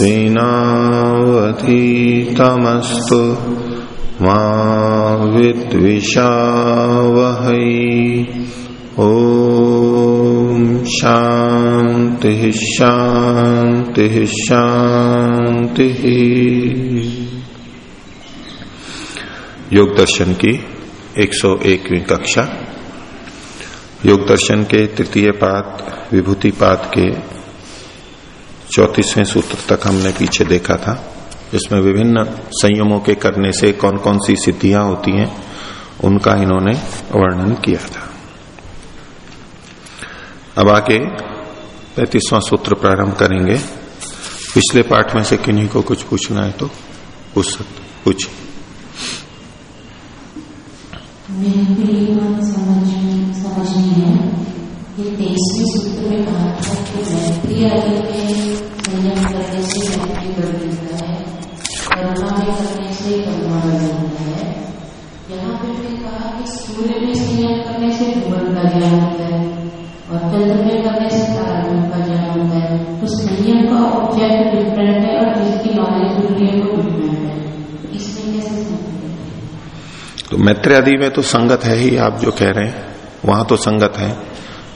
तेजस्विनावधीतमस्तु मा विद्विषावहै। ओ शांति शांति शांति योग दर्शन की 101वीं कक्षा। योग दर्शन के तृतीय पात विभूति पात के चौतीसवें सूत्र तक हमने पीछे देखा था, जिसमें विभिन्न संयमों के करने से कौन कौन सी सिद्धियाँ होती हैं, उनका इन्होंने वर्णन किया था। अब आगे पैतीसवां सूत्र प्रारंभ करेंगे। पिछले पाठ में से किन्हीं को कुछ पूछना है तो पूछ सकते पूछिए का ऑब्जेक्ट डिफरेंट है और जिसकी नॉलेज डिफरेंट है। तो मैत्री आदि में तो संगत है ही, आप जो कह रहे हैं, वहाँ तो संगत है।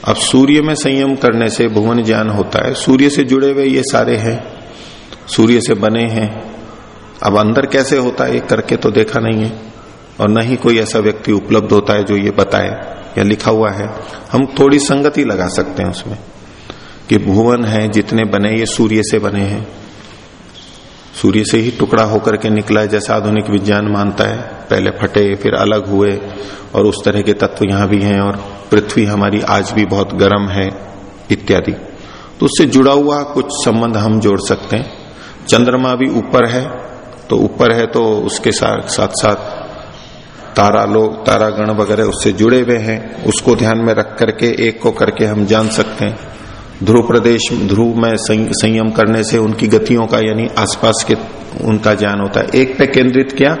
अब सूर्य में संयम करने से भुवन ज्ञान होता है। सूर्य से जुड़े हुए ये सारे हैं। सूर्य से बने हैं। अब अंदर कैसे होता है, ये करके तो देखा नहीं है। और न ही कोई ऐसा व्यक्ति उपलब्ध होता है जो ये बताए या लिखा हुआ है। हम थोड़ी संगति लगा सकते हैं उसमें। कि भुवन है जितने बने, ये सूर्य से बने हैं। सूर्य से ही टुकड़ा होकर के निकला है, जैसा आधुनिक विज्ञान मानता है। पहले फटे, फिर अलग हुए, और उस तरह के तत्व यहाँ भी हैं, और पृथ्वी हमारी आज भी बहुत गर्म है, इत्यादि। तो उससे जुड़ा हुआ कुछ संबंध हम जोड़ सकते हैं। चंद्रमा भी ऊपर है तो ऊपर है तो उसके साथ साथ साथ तारा लोग, तारागण वगैरह उससे जुड़े हुए हैं। उसको ध्यान में रख करके, एक को करके हम जान सकते हैं। ध्रुव प्रदेश ध्रुव में संयम करने से उनकी गतियों का यानी आसपास के उनका ज्ञान होता है। एक पे केंद्रित किया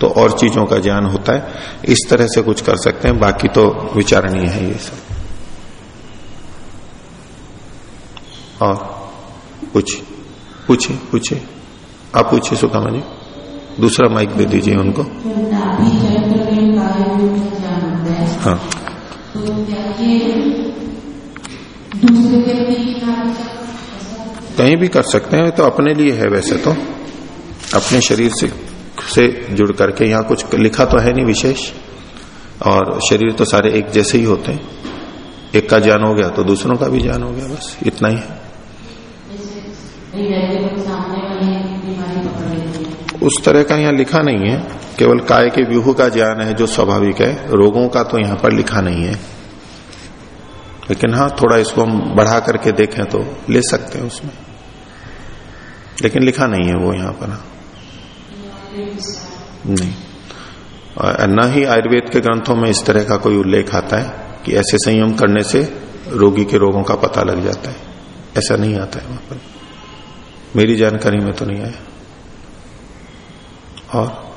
तो और चीज़ों का ज्ञान होता है। इस तरह से कुछ कर सकते हैं बाकी तो विचारणीय है ये सब। और पूछिए पूछिए पूछिए आप पूछिए सुकामा जी दूसरा माइक दे दीजिए उनको। हाँ। कहीं भी कर सकते हैं तो अपने लिए है वैसे तो। अपने शरीर से से जुड़ करके यहाँ कुछ लिखा तो है नहीं विशेष। और शरीर तो सारे एक जैसे ही होते हैं। एक का ज्ञान हो गया तो दूसरों का भी ज्ञान हो गया, बस इतना ही है। उस तरह का यहाँ लिखा नहीं है। केवल काय के व्यूह का ज्ञान है जो स्वाभाविक है। रोगों का तो यहाँ पर लिखा नहीं है। लेकिन हाँ थोड़ा इसको हम बढ़ा करके देखें तो ले सकते हैं उसमें। लेकिन लिखा नहीं है वो यहाँ पर नहीं। न ही आयुर्वेद के ग्रंथों में इस तरह का कोई उल्लेख आता है कि ऐसे संयम करने से रोगी के रोगों का पता लग जाता है। ऐसा नहीं आता है वहाँ पर। मेरी जानकारी में तो नहीं आया। और?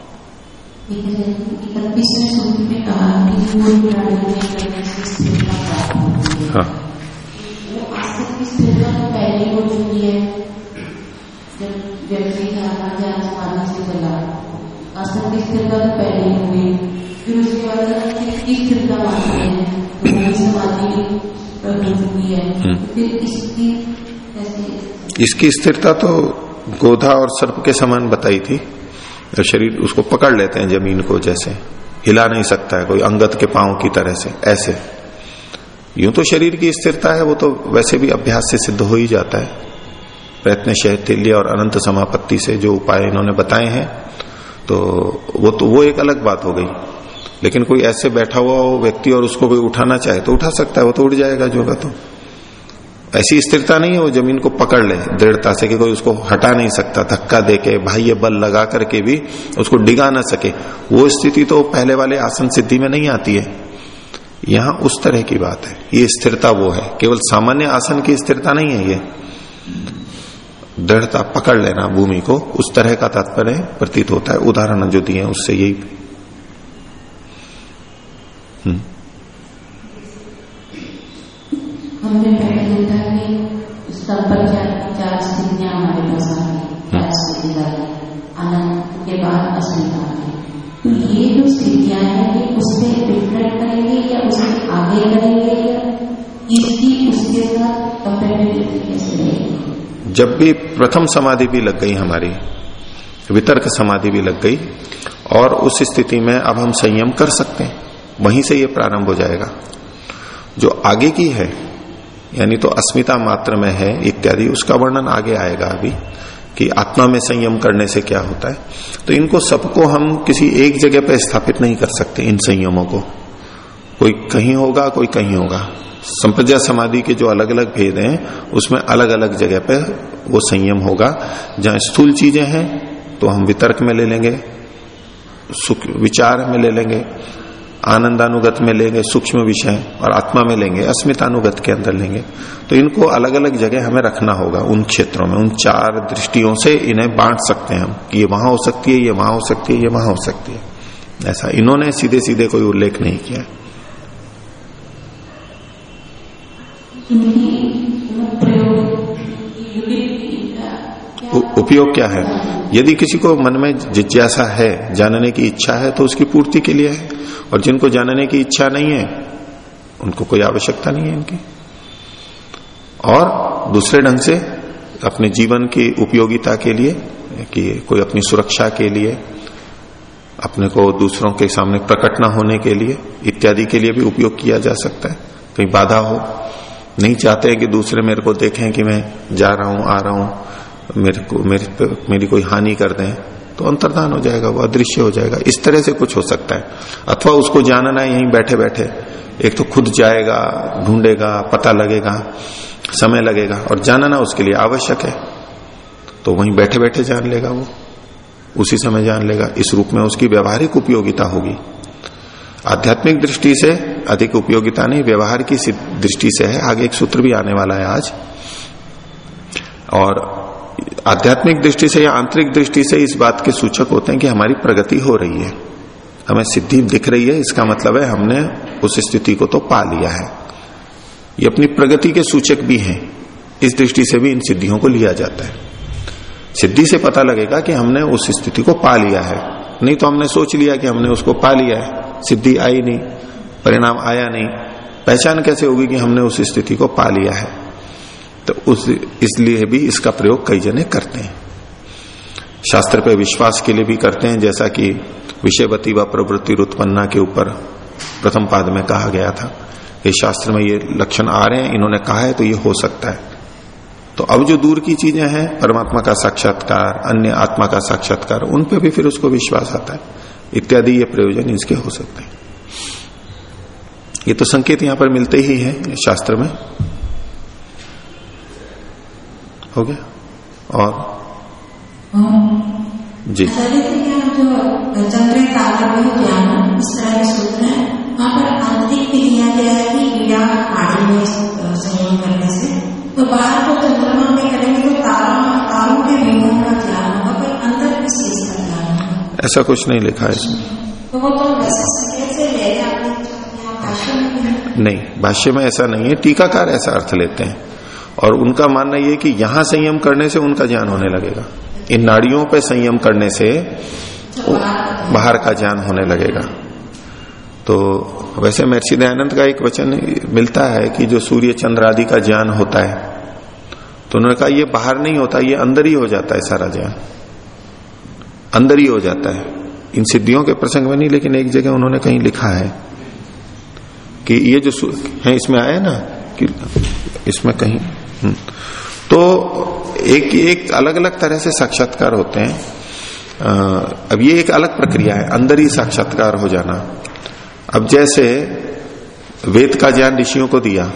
हाँ। व्यक्ति से चला आसन की स्थिरता तो पहले ही हो गई फिर उसके बाद की स्थिरता मानते हैं समाधि हुई है फिर इसकी इसकी स्थिरता तो गोधा और सर्प के समान बताई थी। तो शरीर उसको पकड़ लेते हैं ज़मीन को जैसे। हिला नहीं सकता है कोई अंगत के पाँव की तरह से ऐसे। यूँ तो शरीर की स्थिरता है, वो तो वैसे भी अभ्यास से सिद्ध हो ही जाता है। प्रयत्न शैथिल्य और अनंत समापत्ति से जो उपाय इन्होंने बताए हैं तो वो तो वो एक अलग बात हो गई। लेकिन कोई ऐसे बैठा हुआ हो, व्यक्ति और उसको कोई उठाना चाहे तो उठा सकता है, वो तो उठ जाएगा जोगा तो। ऐसी स्थिरता नहीं है, वो ज़मीन को पकड़ ले, दृढ़ता से कि कोई उसको हटा नहीं सकता, धक्का दे के, बाह्य बल लगा करके भी उसको डिगा ना सके। वो स्थिति तो पहले वाले आसन सिद्धि में नहीं आती है। यहाँ उस तरह की बात है। ये स्थिरता वो है। केवल सामान्य आसन की स्थिरता नहीं है ये। दृढ़ता पकड़ लेना भूमि को। उस तरह का तात्पर्य प्रतीत होता है। उदाहरण जो दिए उससे यही। हम्म। हमने पहले जब भी प्रथम समाधि भी लग गई हमारी, वितर्क समाधि भी लग गई, और उस स्थिति में अब हम संयम कर सकते हैं। वहीं से ये प्रारंभ हो जाएगा। जो आगे की है, यानी तो अस्मिता मात्र में है, इत्यादि, उसका वर्णन आगे आएगा अभी, कि आत्मा में संयम करने से क्या होता है। तो इनको सबको हम किसी एक जगह पर स्थापित नहीं कर सकते, इन संयमों को। कोई कहीं होगा, कोई कहीं होगा। संप्रजा समाधि के जो अलग अलग भेद हैं, उसमें अलग अलग जगह पर वो संयम होगा। जहाँ स्थूल चीज़ें हैं तो हम वितर्क में ले लेंगे, सुख विचार में ले लेंगे, आनंदानुगत में लेंगे, सूक्ष्म विषय, और आत्मा में लेंगे, अस्मितानुगत के अंदर लेंगे। तो इनको अलग अलग जगह हमें रखना होगा उन क्षेत्रों में, उन चार दृष्टियों से इन्हें बांट सकते हैं हम ये वहाँ हो सकती है, ये वहाँ हो सकती है, ये वहाँ हो सकती है। ऐसा इन्होंने सीधे सीधे कोई उल्लेख नहीं किया। उपयोग क्या है? यदि किसी को मन में जिज्ञासा है, जानने की इच्छा है तो उसकी पूर्ति के लिए है। और जिनको जानने की इच्छा नहीं है, उनको कोई आवश्यकता नहीं है इनकी। और दूसरे ढंग से अपने जीवन की उपयोगिता के लिए, कि कोई अपनी सुरक्षा के लिए, अपने को दूसरों के सामने प्रकट न होने के लिए, इत्यादि के लिए भी उपयोग किया जा सकता है। कहीं बाधा हो नहीं चाहते हैं कि दूसरे मेरे को देखें कि मैं जा रहा हूँ, आ रहा हूँ, मेरे को, मेरे, मेरी कोई हानि कर दें तो अंतर्धान हो जाएगा, वो अदृश्य हो जाएगा। इस तरह से कुछ हो सकता है। अथवा उसको जानना है, यहीं बैठे बैठे एक तो खुद जाएगा, ढूंढेगा, पता लगेगा, समय लगेगा, और जानना उसके लिए आवश्यक है। तो वहीं बैठे बैठे जान लेगा वो, उसी समय जान लेगा। इस रूप में उसकी व्यवहारिक उपयोगिता होगी। आध्यात्मिक दृष्टि से अधिक उपयोगिता नहीं, व्यवहार की दृष्टि से है। आगे एक सूत्र भी आने वाला है आज। और आध्यात्मिक दृष्टि से या आंतरिक दृष्टि से इस बात के सूचक होते हैं कि हमारी प्रगति हो रही है। हमें सिद्धि दिख रही है, इसका मतलब है हमने उस स्थिति को तो पा लिया है। ये अपनी प्रगति के सूचक भी हैं। इस दृष्टि से भी इन सिद्धियों को लिया जाता है। सिद्धि से पता लगेगा कि हमने उस स्थिति को पा लिया है। नहीं तो हमने सोच लिया कि हमने उसको पा लिया है। सिद्धि आई नहीं, परिणाम आया नहीं। पहचान कैसे होगी कि हमने उस स्थिति को पा लिया है? तो उस, इसलिए भी इसका प्रयोग कई जने करते हैं। शास्त्र पे विश्वास के लिए भी करते हैं, जैसा कि विषयवती व प्रवृत्ति उत्पन्ना के ऊपर प्रथम पाद में कहा गया था ये शास्त्र में ये लक्षण आ रहे हैं, इन्होंने कहा है तो ये हो सकता है। तो अब जो दूर की चीज़ें हैं, परमात्मा का साक्षात्कार, अन्य आत्मा का साक्षात्कार, उन पे भी फिर उसको विश्वास आता है। इत्यादि ये प्रयोजन इसके हो सकते हैं। ये तो संकेत यहाँ पर मिलते ही हैं शास्त्र में। हो गया? और? जी। जो चंद्र तालब ऐसा कुछ नहीं लिखा है। इसमें तो तो नहीं भाष्य में ऐसा नहीं है। टीकाकार ऐसा अर्थ लेते हैं। और उनका मानना यह कि यहाँ संयम करने से उनका ज्ञान होने लगेगा। इन नाड़ियों पर संयम करने से बाहर का ज्ञान। होने लगेगा। तो वैसे महर्षि दयानंद का एक वचन मिलता है कि जो सूर्य चंद्र आदि का ज्ञान होता है तो उन्होंने कहा ये बाहर नहीं होता ये अंदर ही हो जाता है सारा ज्ञान। अंदर ही हो जाता है। इन सिद्धियों के प्रसंग में नहीं लेकिन एक जगह उन्होंने कहीं लिखा है कि ये जो है इसमें आया ना कि इसमें कहीं हम्म, तो एक एक अलग अलग तरह से साक्षात्कार होते हैं। अब ये एक अलग प्रक्रिया है अंदर ही साक्षात्कार हो जाना। अब जैसे वेद का ज्ञान ऋषियों को दिया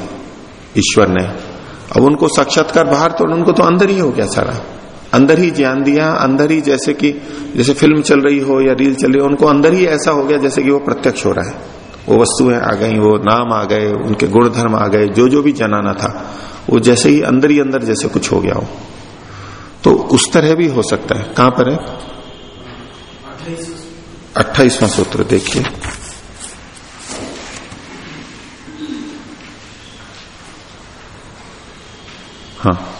ईश्वर ने अब उनको साक्षात्कार बाहर तो उनको तो अंदर ही हो गया सारा। अंदर ही ज्ञान दिया, अंदर ही जैसे कि, जैसे फ़िल्म चल रही हो या रील चल रही हो, उनको अंदर ही ऐसा हो गया जैसे कि वो प्रत्यक्ष हो रहा है। वो वस्तुएँ आ गई, वो नाम आ गए, उनके गुण धर्म आ गए जो जो भी जनाना था, वो जैसे ही अंदर ही अंदर जैसे कुछ हो गया हो। तो उस तरह भी हो सकता है। कहाँ पर है? अट्ठाईसवां सूत्र, देखिए। हाँ।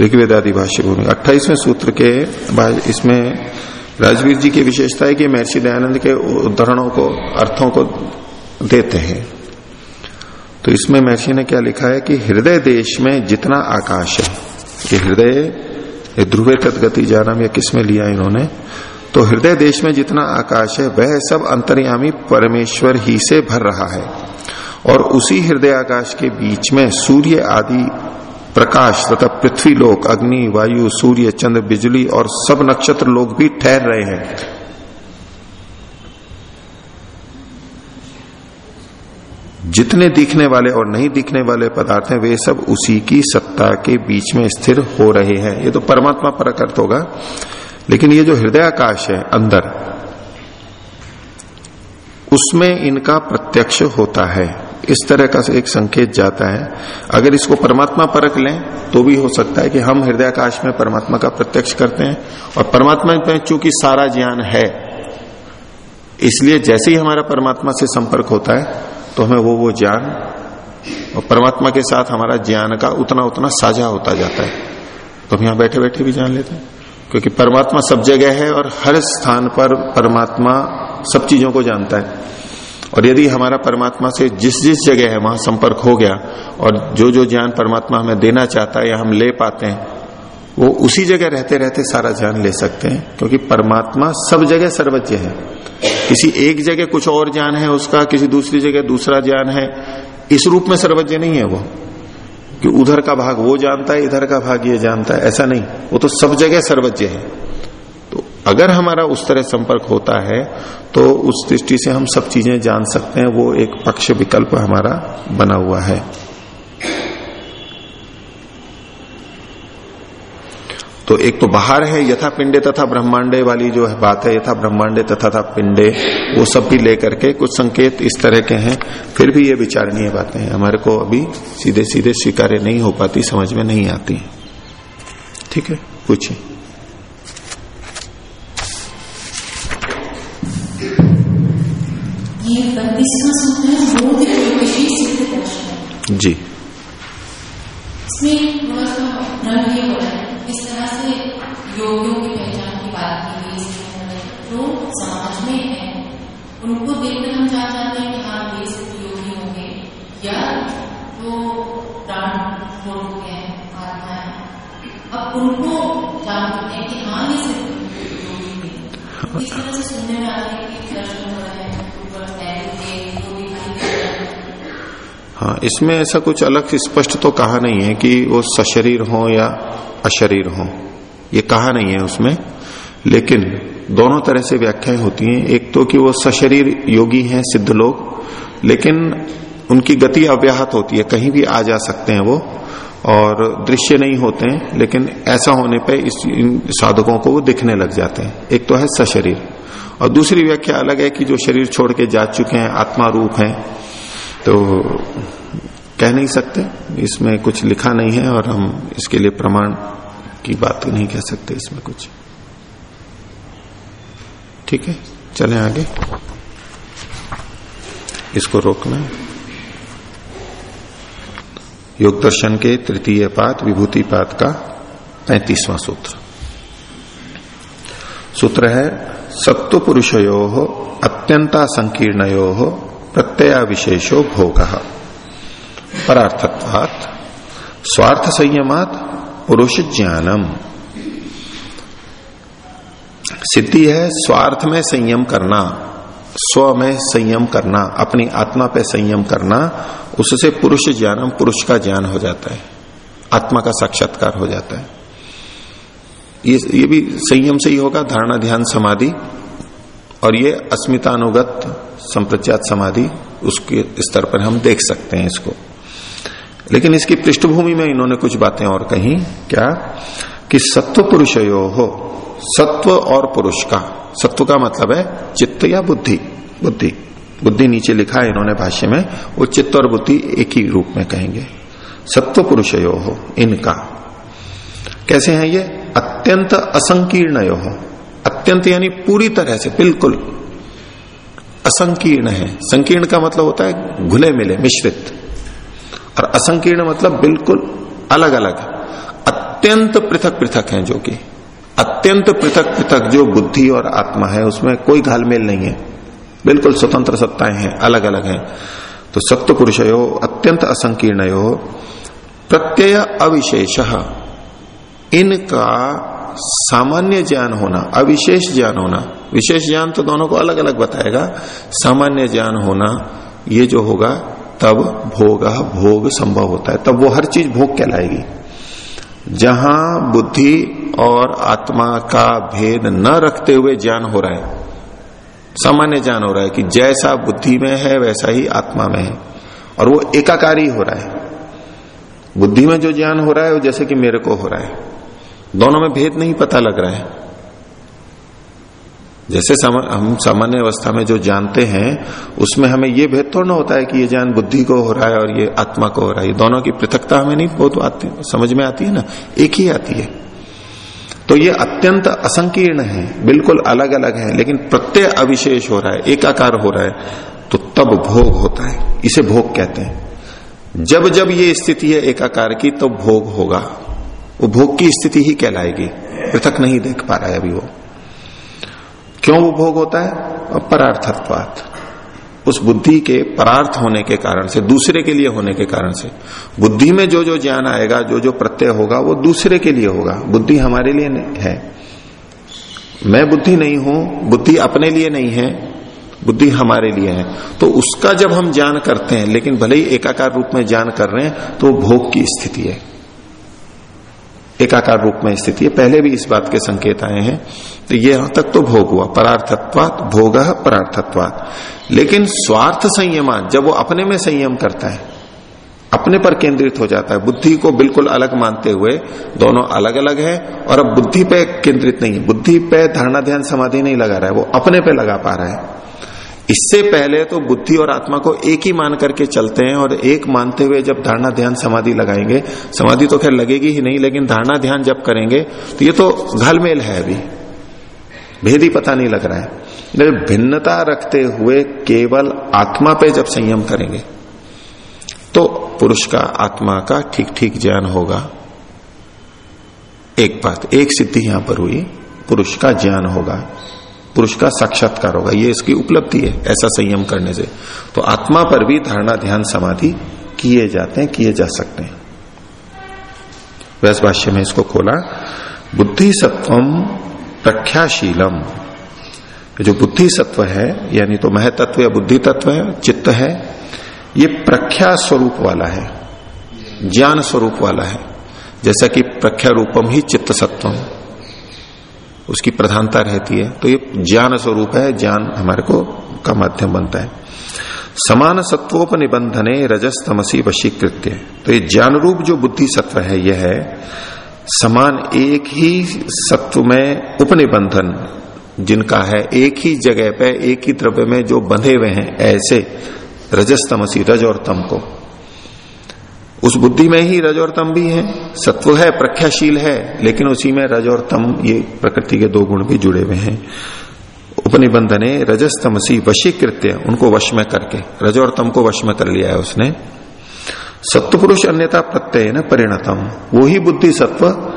ऋग्वेदादि भाष्य भूमि अट्ठाईसवें सूत्र के इसमें राजवीर जी की विशेषता है कि महर्षि दयानंद के उदाहरणों को, अर्थों को देते हैं। तो इसमें महर्षि ने क्या लिखा है कि हृदय देश में जितना आकाश है, कि हृदय ध्रुवे तदगति जानम या किसमें लिया इन्होंने तो हृदय देश में जितना आकाश है, वह सब अंतर्यामी परमेश्वर ही से भर रहा है। और उसी हृदय आकाश के बीच में सूर्य आदि प्रकाश तथा पृथ्वी लोक, अग्नि, वायु, सूर्य, चंद्र, बिजली और सब नक्षत्र लोग भी ठहर रहे हैं। जितने दिखने वाले और नहीं दिखने वाले पदार्थ हैं, वे सब उसी की सत्ता के बीच में स्थिर हो रहे हैं। ये तो परमात्मा पर अर्थ होगा। लेकिन ये जो हृदय आकाश है, अंदर, उसमें इनका प्रत्यक्ष होता है। इस तरह का एक संकेत जाता है। अगर इसको परमात्मा परख लें तो भी हो सकता है कि हम हृदयाकाश में परमात्मा का प्रत्यक्ष करते हैं और परमात्मा में चूँकि सारा ज्ञान है, इसलिए जैसे ही हमारा परमात्मा से संपर्क होता है तो हमें वो वो ज्ञान और परमात्मा के साथ हमारा ज्ञान का उतना उतना साझा होता जाता है। तो हम यहाँ बैठे बैठे भी जान लेते हैं, क्योंकि परमात्मा सब जगह है और हर स्थान पर परमात्मा सब चीज़ों को जानता है। और यदि हमारा परमात्मा से जिस जिस जगह है, वहाँ संपर्क हो गया और जो जो ज्ञान परमात्मा हमें देना चाहता है या हम ले पाते हैं, वो उसी जगह रहते रहते सारा ज्ञान ले सकते हैं, क्योंकि परमात्मा सब जगह सर्वज्ञ है। किसी एक जगह कुछ और ज्ञान है उसका, किसी दूसरी जगह दूसरा ज्ञान है, इस रूप में सर्वज्ञ नहीं है वो। कि उधर का भाग वो जानता है, इधर का भाग ये जानता है, ऐसा नहीं। वो तो सब जगह सर्वज्ञ है। अगर हमारा उस तरह संपर्क होता है तो उस दृष्टि से हम सब चीज़ें जान सकते हैं, वो एक पक्ष विकल्प हमारा बना हुआ है। तो एक तो बाहर है, यथा पिंडे तथा ब्रह्मांडे वाली जो है बात है, यथा ब्रह्मांडे तथा था पिंडे, वो सब भी लेकर के कुछ संकेत इस तरह के हैं, फिर भी ये विचारणीय बातें हैं। हमारे को अभी सीधे सीधे स्वीकार्य नहीं हो पाती, समझ में नहीं आती। ठीक है, पूछिए। जी। इसमें इस तरह से योगियों की पहचान की बात की गई जो समाज में है उनको देखकर हम जान जाते हैं कि हाँ ये सिर्फ़ योगी होंगे या तो प्राण है आत्मा है। अब उनको जान हैं कि हाँ ये सिर्फ़ योगी थे इस तरह से सुनने में आ रहा है कि दर्शन हो रहे हैं। हाँ इसमें ऐसा कुछ अलग स्पष्ट तो कहा नहीं है कि वो सशरीर हो या अशरीर हो। ये कहा नहीं है उसमें। लेकिन दोनों तरह से व्याख्याएँ होती हैं। एक तो कि वो सशरीर योगी हैं, सिद्ध लोग, लेकिन उनकी गति अव्याहत होती है। कहीं भी आ जा सकते हैं वो और दृश्य नहीं होते हैं, लेकिन ऐसा होने पे इस, इन साधकों को वो दिखने लग जाते हैं। एक तो है सशरीर। और दूसरी व्याख्या अलग है कि जो शरीर छोड़ के जा चुके हैं, आत्मा रूप है तो कह नहीं सकते। इसमें कुछ लिखा नहीं है और हम इसके लिए प्रमाण की बात नहीं कह सकते इसमें कुछ। ठीक है, चलें आगे। इसको रोकना। योग दर्शन के तृतीय पात विभूति पात का पैंतीसवां सूत्र। सूत्र है सत्व पुरुषयो अत्यंता संकीर्णयो प्रत्यय विशेषो भोग। परार्थत्वात स्वार्थ संयमात पुरुष ज्ञानम सिद्धि है स्वार्थ में संयम करना, स्व में संयम करना, अपनी आत्मा पे संयम करना, उससे पुरुष ज्ञानम पुरुष का ज्ञान हो जाता है, आत्मा का साक्षात्कार हो जाता है। ये ये भी संयम से ही होगा, धारणा ध्यान समाधि। और ये अस्मितानुगत संप्रज्ञात समाधि उसके स्तर पर हम देख सकते हैं इसको। लेकिन इसकी पृष्ठभूमि में इन्होंने कुछ बातें और कही, क्या? कि सत्व पुरुषयो हो, सत्व और पुरुष का, सत्व का मतलब है चित्त या बुद्धि बुद्धि। बुद्धि नीचे लिखा है इन्होंने भाष्य में, वो चित्त और बुद्धि एक ही रूप में कहेंगे। सत्व पुरुषयो हो, इनका। कैसे हैं ये? अत्यंत असंकीर्ण यो हो। अत्यंत यानी पूरी तरह से, बिल्कुल असंकीर्ण है। संकीर्ण का मतलब होता है घुले मिले, मिश्रित। और असंकीर्ण मतलब बिल्कुल अलग अलग अत्यंत पृथक पृथक हैं जो कि। अत्यंत पृथक पृथक जो बुद्धि और आत्मा है, उसमें कोई घालमेल नहीं है। बिल्कुल स्वतंत्र सत्ताएँ हैं अलग अलग हैं। तो सत्य पुरुष अत्यंत असंकीर्ण प्रत्यय अविशेष। इनका सामान्य ज्ञान होना, अविशेष ज्ञान होना, विशेष ज्ञान तो दोनों को अलग अलग बताएगा, सामान्य ज्ञान होना, ये जो होगा, तब भोग भोग संभव होता है, तब वो हर चीज़ भोग कहलाएगी। जहाँ बुद्धि और आत्मा का भेद न रखते हुए ज्ञान हो रहा है, सामान्य ज्ञान हो रहा है कि जैसा बुद्धि में है, वैसा ही आत्मा में है, और वो एकाकारी हो रहा है। बुद्धि में जो ज्ञान हो रहा है, वो जैसे कि मेरे को हो रहा है। दोनों में भेद नहीं पता लग रहा है। जैसे हम सामान्य अवस्था में जो जानते हैं, उसमें हमें ये भेद थोड़ा होता है कि ये ज्ञान बुद्धि को हो रहा है और ये आत्मा को हो रहा है। दोनों की पृथकता हमें नहीं बहुत आती, समझ में आती है ना? एक ही आती है। तो ये अत्यंत असंकीर्ण है, बिल्कुल अलग अलग है, लेकिन प्रत्यय अविशेष हो रहा है, एकाकार हो रहा है तो तब भोग होता है। इसे भोग कहते हैं। जब जब ये स्थिति है एकाकार की तो भोग होगा। वो भोग की स्थिति ही कहलाएगी। पृथक नहीं देख पा रहा है अभी वो। क्यों वो भोग होता है? परार्थत्वात उस बुद्धि के परार्थ होने के कारण से, दूसरे के लिए होने के कारण से। बुद्धि में जो जो ज्ञान आएगा जो जो प्रत्यय होगा, वो दूसरे के लिए होगा। बुद्धि हमारे लिए है। मैं बुद्धि नहीं हूँ, बुद्धि अपने लिए नहीं है, बुद्धि हमारे लिए है। तो उसका जब हम ज्ञान करते हैं, लेकिन भले ही एकाकार रूप में ज्ञान कर रहे हैं तो भोग की स्थिति है। एकाकार रूप में स्थिति है। पहले भी इस बात के संकेत आए हैं। तो ये यहाँ तक तो भोग हुआ। परार्थत्वात भोग परार्थत्वात। लेकिन स्वार्थ संयम जब वो अपने में संयम करता है, अपने पर केंद्रित हो जाता है, बुद्धि को बिल्कुल अलग मानते हुए, दोनों अलग अलग है, और अब बुद्धि पे केंद्रित नहीं है बुद्धि पे धारणा ध्यान समाधि नहीं लगा रहा है, वो अपने पे लगा पा रहा है। इससे पहले तो बुद्धि और आत्मा को एक ही मान करके चलते हैं और एक मानते हुए जब धारणा ध्यान समाधि लगाएँगे, समाधि तो खैर लगेगी ही नहीं, लेकिन धारणा ध्यान जब करेंगे तो ये तो घलमेल है अभी। भेद ही पता नहीं लग रहा है। लेकिन भिन्नता रखते हुए केवल आत्मा पे जब संयम करेंगे तो पुरुष का आत्मा का ठीक ठीक ज्ञान होगा। एक बात, एक सिद्धि यहाँ पर हुई, पुरुष का ज्ञान होगा। पुरुष का साक्षात्कार होगा। ये इसकी उपलब्धि है, ऐसा संयम करने से। तो आत्मा पर भी धारणा ध्यान समाधि किए जाते हैं, किए जा सकते हैं। वैस भाष्य में इसको खोला बुद्धि सत्वम प्रख्याशीलम। जो बुद्धि सत्व है, यानी तो महतत्व या बुद्धि तत्व है, चित्त है, ये प्रख्या स्वरूप वाला है, ज्ञान स्वरूप वाला है। जैसा कि प्रख्या रूपम ही चित्त सत्वम उसकी प्रधानता रहती है। तो ये ज्ञान स्वरूप है, ज्ञान हमारे को का माध्यम बनता है। समान सत्वोप सत्वोपनिबंधने रजस तमसी वशीकृत्य। तो ये ज्ञान रूप जो बुद्धि सत्व है, यह है, समान एक ही सत्व में उपनिबंधन जिनका है, एक ही जगह पे, एक ही द्रव्य में जो बंधे हुए हैं, ऐसे रजस तमसी रज और तम को। उस बुद्धि में ही रज और तम भी है। सत्व है, प्रख्याशील है, लेकिन उसी में रज और तम, ये प्रकृति के दो गुण भी जुड़े हुए हैं। उपनिबंधने रजस तमसी वशीकृत्य, उनको वश में करके, रज और तम को वश में कर लिया है उसने। सत्व पुरुष अन्यता प्रत्यय न परिणतम, वो ही बुद्धि सत्व।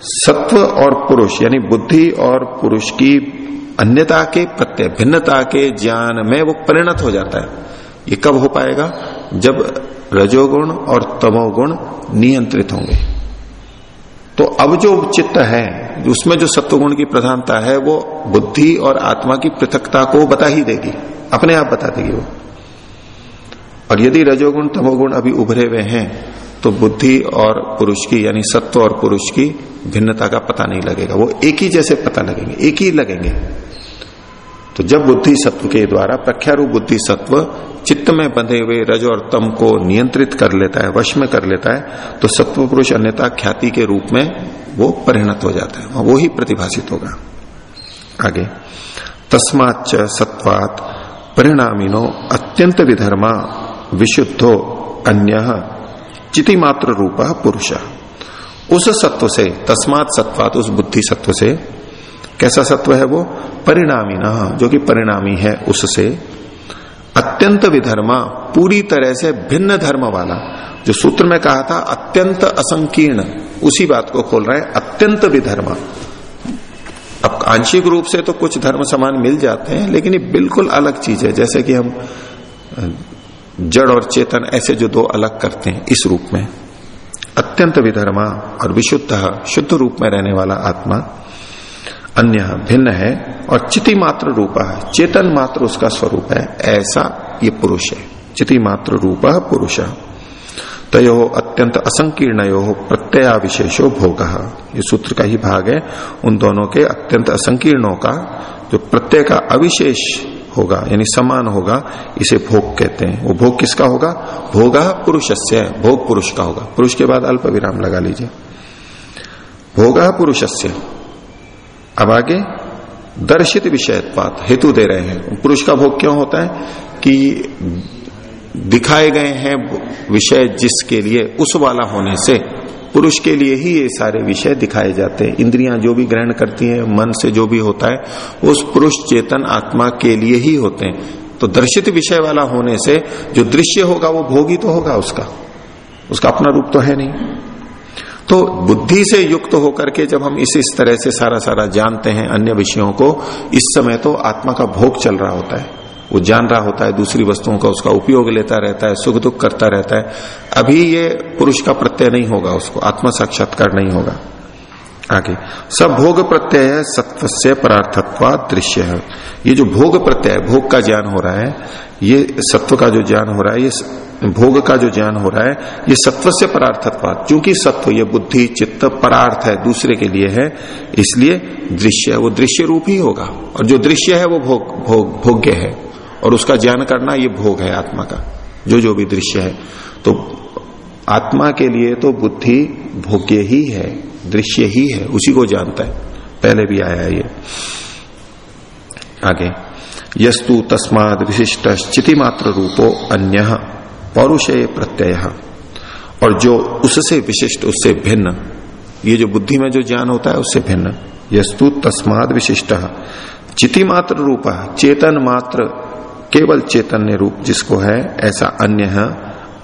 सत्व और पुरुष, यानी बुद्धि और पुरुष की अन्यता के प्रत्यय, भिन्नता के ज्ञान में वो परिणत हो जाता है। ये कब हो पाएगा? जब रजोगुण और तमोगुण नियंत्रित होंगे। तो अब जो चित्त है, उसमें जो सत्वगुण की प्रधानता है, वो बुद्धि और आत्मा की पृथकता को बता ही देगी। अपने आप बता देगी वो। और यदि रजोगुण, तमोगुण अभी उभरे हुए हैं तो बुद्धि और पुरुष की, यानी सत्व और पुरुष की भिन्नता का पता नहीं लगेगा। वो एक ही जैसे पता लगेंगे, एक ही लगेंगे। तो जब बुद्धि सत्व के द्वारा, प्रख्यारूप बुद्धि सत्व चित्त में बंधे हुए रज और तम को नियंत्रित कर लेता है, वश में कर लेता है तो सत्व पुरुष अन्यता ख्याति के रूप में वो परिणत हो जाता है वो ही प्रतिभाषित होगा। आगे तस्माच सत्वात परिणामिनो अत्यंत विधर्मा विशुद्धो अन्य चिति मात्र रूप पुरुष। उस सत्व से, तस्मात सत्वात उस बुद्धि सत्व से, कैसा सत्व है वो? परिणामी ना जो कि परिणामी है उससे अत्यंत विधर्मा, पूरी तरह से भिन्न धर्म वाला। जो सूत्र में कहा था, अत्यंत असंकीर्ण, उसी बात को खोल रहा है, अत्यंत विधर्मा। अब आंशिक रूप से तो कुछ धर्म समान मिल जाते हैं, लेकिन ये बिल्कुल अलग चीज़ है। जैसे कि हम, जड़ और चेतन ऐसे जो दो अलग करते हैं इस रूप में। अत्यंत विधर्मा और विशुद्ध, शुद्ध रूप में रहने वाला आत्मा। अन्य भिन्न है और चिति मात्र रूप है। चेतन मात्र उसका स्वरूप है। ऐसा ये पुरुष है। चिति मात्र रूप पुरुष तयो अत्यंत असंकीर्ण यो प्रत्यया विशेषो भोग। ये सूत्र का ही भाग है। उन दोनों के अत्यंत असंकीर्णों का जो प्रत्यय का अविशेष होगा, यानी समान होगा, इसे भोग कहते हैं। वो भोग किसका होगा? भोग पुरुष से भोग पुरुष का होगा। पुरुष के बाद अल्प विराम लगा लीजिए। भोग पुरुष से अब आगे, दर्शित विषयत्पात हेतु दे रहे हैं। पुरुष का भोग क्यों होता है? कि दिखाए गए हैं विषय जिसके लिए, उस वाला होने से पुरुष के लिए ही ये सारे विषय दिखाए जाते हैं। इंद्रियाँ जो भी ग्रहण करती हैं, मन से जो भी होता है, उस पुरुष चेतन आत्मा के लिए ही होते हैं। तो दर्शित विषय वाला होने से जो दृश्य होगा, वो भोगी तो होगा उसका। उसका अपना रूप तो है नहीं। तो बुद्धि से युक्त होकर के जब हम इस इस तरह से सारा सारा जानते हैं अन्य विषयों को, इस समय तो आत्मा का भोग चल रहा होता है। वो जान रहा होता है, दूसरी वस्तुओं का उसका उपयोग लेता रहता है, सुख दुख करता रहता है। अभी ये पुरुष का प्रत्यय नहीं होगा उसको, आत्मा साक्षात्कार नहीं होगा। आगे, सब भोग प्रत्यय है सत्व से परार्थत्वा दृश्य है। ये जो भोग प्रत्यय भोग का ज्ञान हो रहा है, ये सत्व का जो ज्ञान हो रहा है, ये भोग का जो ज्ञान हो रहा है, ये सत्व से परार्थत्वा क्योंकि सत्व ये बुद्धि, चित्त, परार्थ है, दूसरे के लिए है, इसलिए दृश्य वो दृश्य रूप ही होगा। और जो दृश्य है, वो भोग भोग, भोग्य है। और उसका ज्ञान करना ये भोग है आत्मा का, जो जो भी दृश्य है। तो आत्मा के लिए तो बुद्धि भोग्य ही है, दृश्य ही है, उसी को जानता है। पहले भी आया है ये। आगे, यस्तु तस्माद विशिष्ट चिति मात्र रूपो अन्य। पौरुषेय प्रत्यय। और जो उससे विशिष्ट, उससे भिन्न, ये जो बुद्धि में जो ज्ञान होता है, उससे भिन्न। यस्तु तस्माद विशिष्ट। चिति मात्र रूप, चेतन मात्र, केवल चैतन्य रूप जिसको है, ऐसा अन्य है,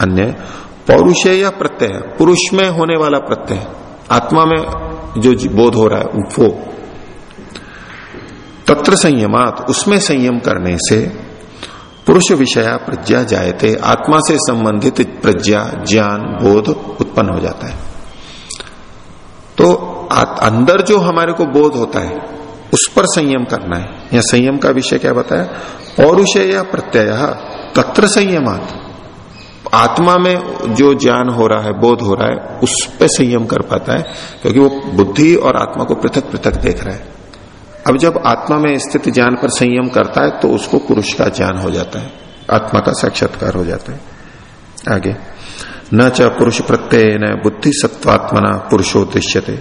अन्य। पौरुष या प्रत्यय, पुरुष में होने वाला प्रत्यय, आत्मा में जो बोध हो रहा है, वो। तत्र संयमात, उसमें संयम करने से पुरुष विषया प्रज्ञा जायते, आत्मा से संबंधित प्रज्ञा, ज्ञान, बोध उत्पन्न हो जाता है। तो अंदर जो हमारे को बोध होता है, उस पर संयम करना है। या संयम का विषय क्या बताया? पौरुषय या प्रत्यय, तत्र संयमात। आत्मा में जो ज्ञान हो रहा है, बोध हो रहा है, उस पर संयम कर पाता है, क्योंकि वो बुद्धि और आत्मा को पृथक पृथक देख रहा है। अब जब आत्मा में स्थित ज्ञान पर संयम करता है तो उसको पुरुष का ज्ञान हो जाता है। आत्मा का साक्षात्कार हो जाता है। आगे। न च पुरुष प्रत्यय, न बुद्धि सत्वात्मना पुरुषो दृश्यते।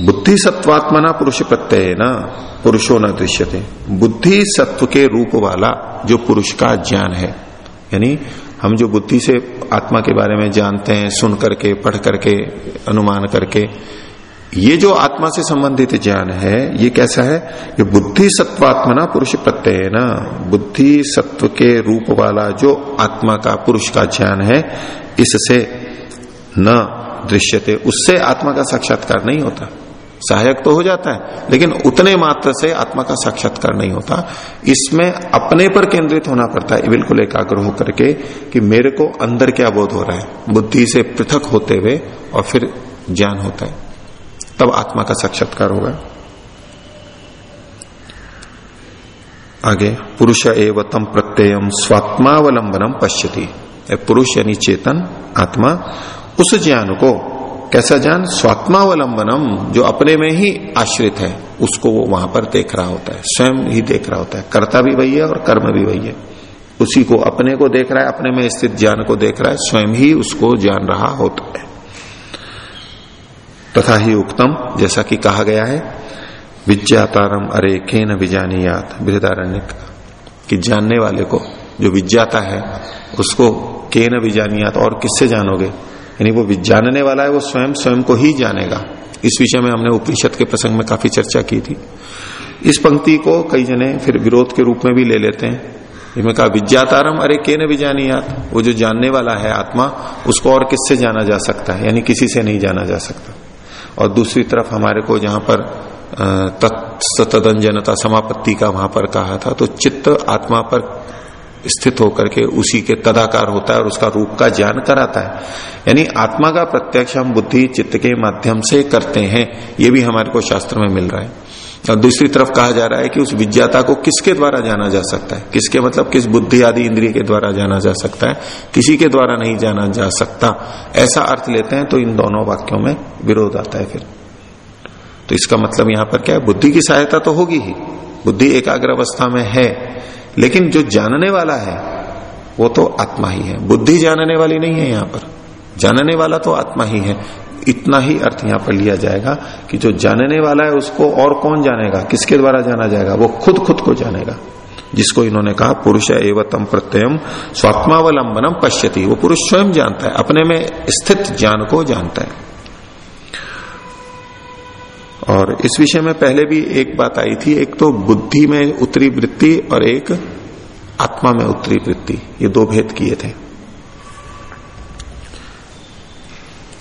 बुद्धि सत्वात्मना पुरुष प्रत्यय न, पुरुषो न दृश्यते। बुद्धि सत्व के रूप वाला जो पुरुष का ज्ञान है, यानी हम जो बुद्धि से आत्मा के बारे में जानते हैं, सुन करके, पढ़ करके, अनुमान करके ये जो आत्मा से संबंधित ज्ञान है, ये कैसा है? ये बुद्धि सत्वात्मना पुरुष प्रत्यय ना। बुद्धि सत्व के रूप वाला जो आत्मा का पुरुष का ज्ञान है, इससे न दृश्यते। उससे आत्मा का साक्षात्कार नहीं होता। सहायक तो हो जाता है, लेकिन उतने मात्र से आत्मा का साक्षात्कार नहीं होता। इसमें अपने पर केंद्रित होना पड़ता है। बिल्कुल एकाग्र होकर के कि मेरे को अंदर क्या बोध हो रहा है। बुद्धि से पृथक होते हुए और फिर ज्ञान होता है। तब आत्मा का साक्षात्कार होगा। आगे, पुरुष एवं तम प्रत्ययम स्वात्मावलंबनम पश्यति। पुरुष यानी चेतन, आत्मा, उस ज्ञान को। कैसा ज्ञान? स्वात्मावलंबनम जो अपने में ही आश्रित है, उसको वो वहाँ पर देख रहा होता है, स्वयं ही देख रहा होता है। कर्ता भी वही है और कर्म भी वही है। उसी को अपने को देख रहा है, अपने में स्थित ज्ञान को देख रहा है, स्वयं ही उसको जान रहा होता है। तथा ही उक्तम, जैसा कि कहा गया है विज्ञातारम अरे के न विजानियात बृहदारण्य कि जानने वाले को, जो विज्ञाता है, उसको के न और किससे जानोगे? यानी वो जानने वाला है, वो स्वयं स्वयं को ही जानेगा। इस विषय में हमने उपनिषद के प्रसंग में काफ़ी चर्चा की थी। इस पंक्ति को कई जने फिर विरोध के रूप में भी ले लेते हैं। इसमें कहा विज्ञातारम अरे के न विजानियात, वो जो जानने वाला है आत्मा, उसको और किससे जाना जा सकता है? यानी किसी से नहीं जाना जा सकता। और दूसरी तरफ़ हमारे को जहाँ पर तदंजनता समापत्ति का वहाँ पर कहा था तो चित्त आत्मा पर स्थित होकर के उसी के तदाकार होता है और उसका रूप का ज्ञान कराता है। यानी आत्मा का प्रत्यक्ष हम बुद्धि चित्त के माध्यम से करते हैं, ये भी हमारे को शास्त्र में मिल रहा है। और दूसरी तरफ़ कहा जा रहा है कि उस विज्ञाता को किसके द्वारा जाना जा सकता है? किसके मतलब किस बुद्धि आदि इंद्रिय के द्वारा जाना जा सकता है? किसी के द्वारा नहीं जाना जा सकता। ऐसा अर्थ लेते हैं तो इन दोनों वाक्यों में विरोध आता है फिर। तो इसका मतलब यहाँ पर क्या है? बुद्धि की सहायता तो होगी ही। बुद्धि एकाग्र अवस्था में है, लेकिन जो जानने वाला है, वो तो आत्मा ही है। बुद्धि जानने वाली नहीं है यहाँ पर। जानने वाला तो आत्मा ही है। इतना ही अर्थ यहाँ पर लिया जाएगा कि जो जानने वाला है उसको और कौन जानेगा? किसके द्वारा जाना जाएगा? वो खुद खुद को जानेगा। जिसको इन्होंने कहा, पुरुष एवतम प्रत्ययम, स्वात्मावलंबनम पश्यति। वो पुरुष स्वयं जानता है, अपने में स्थित ज्ञान को जानता है। और इस विषय में पहले भी एक बात आई थी, एक तो बुद्धि में उत्तरी वृत्ति और एक आत्मा में उत्तरी वृत्ति। ये दो भेद किए थे।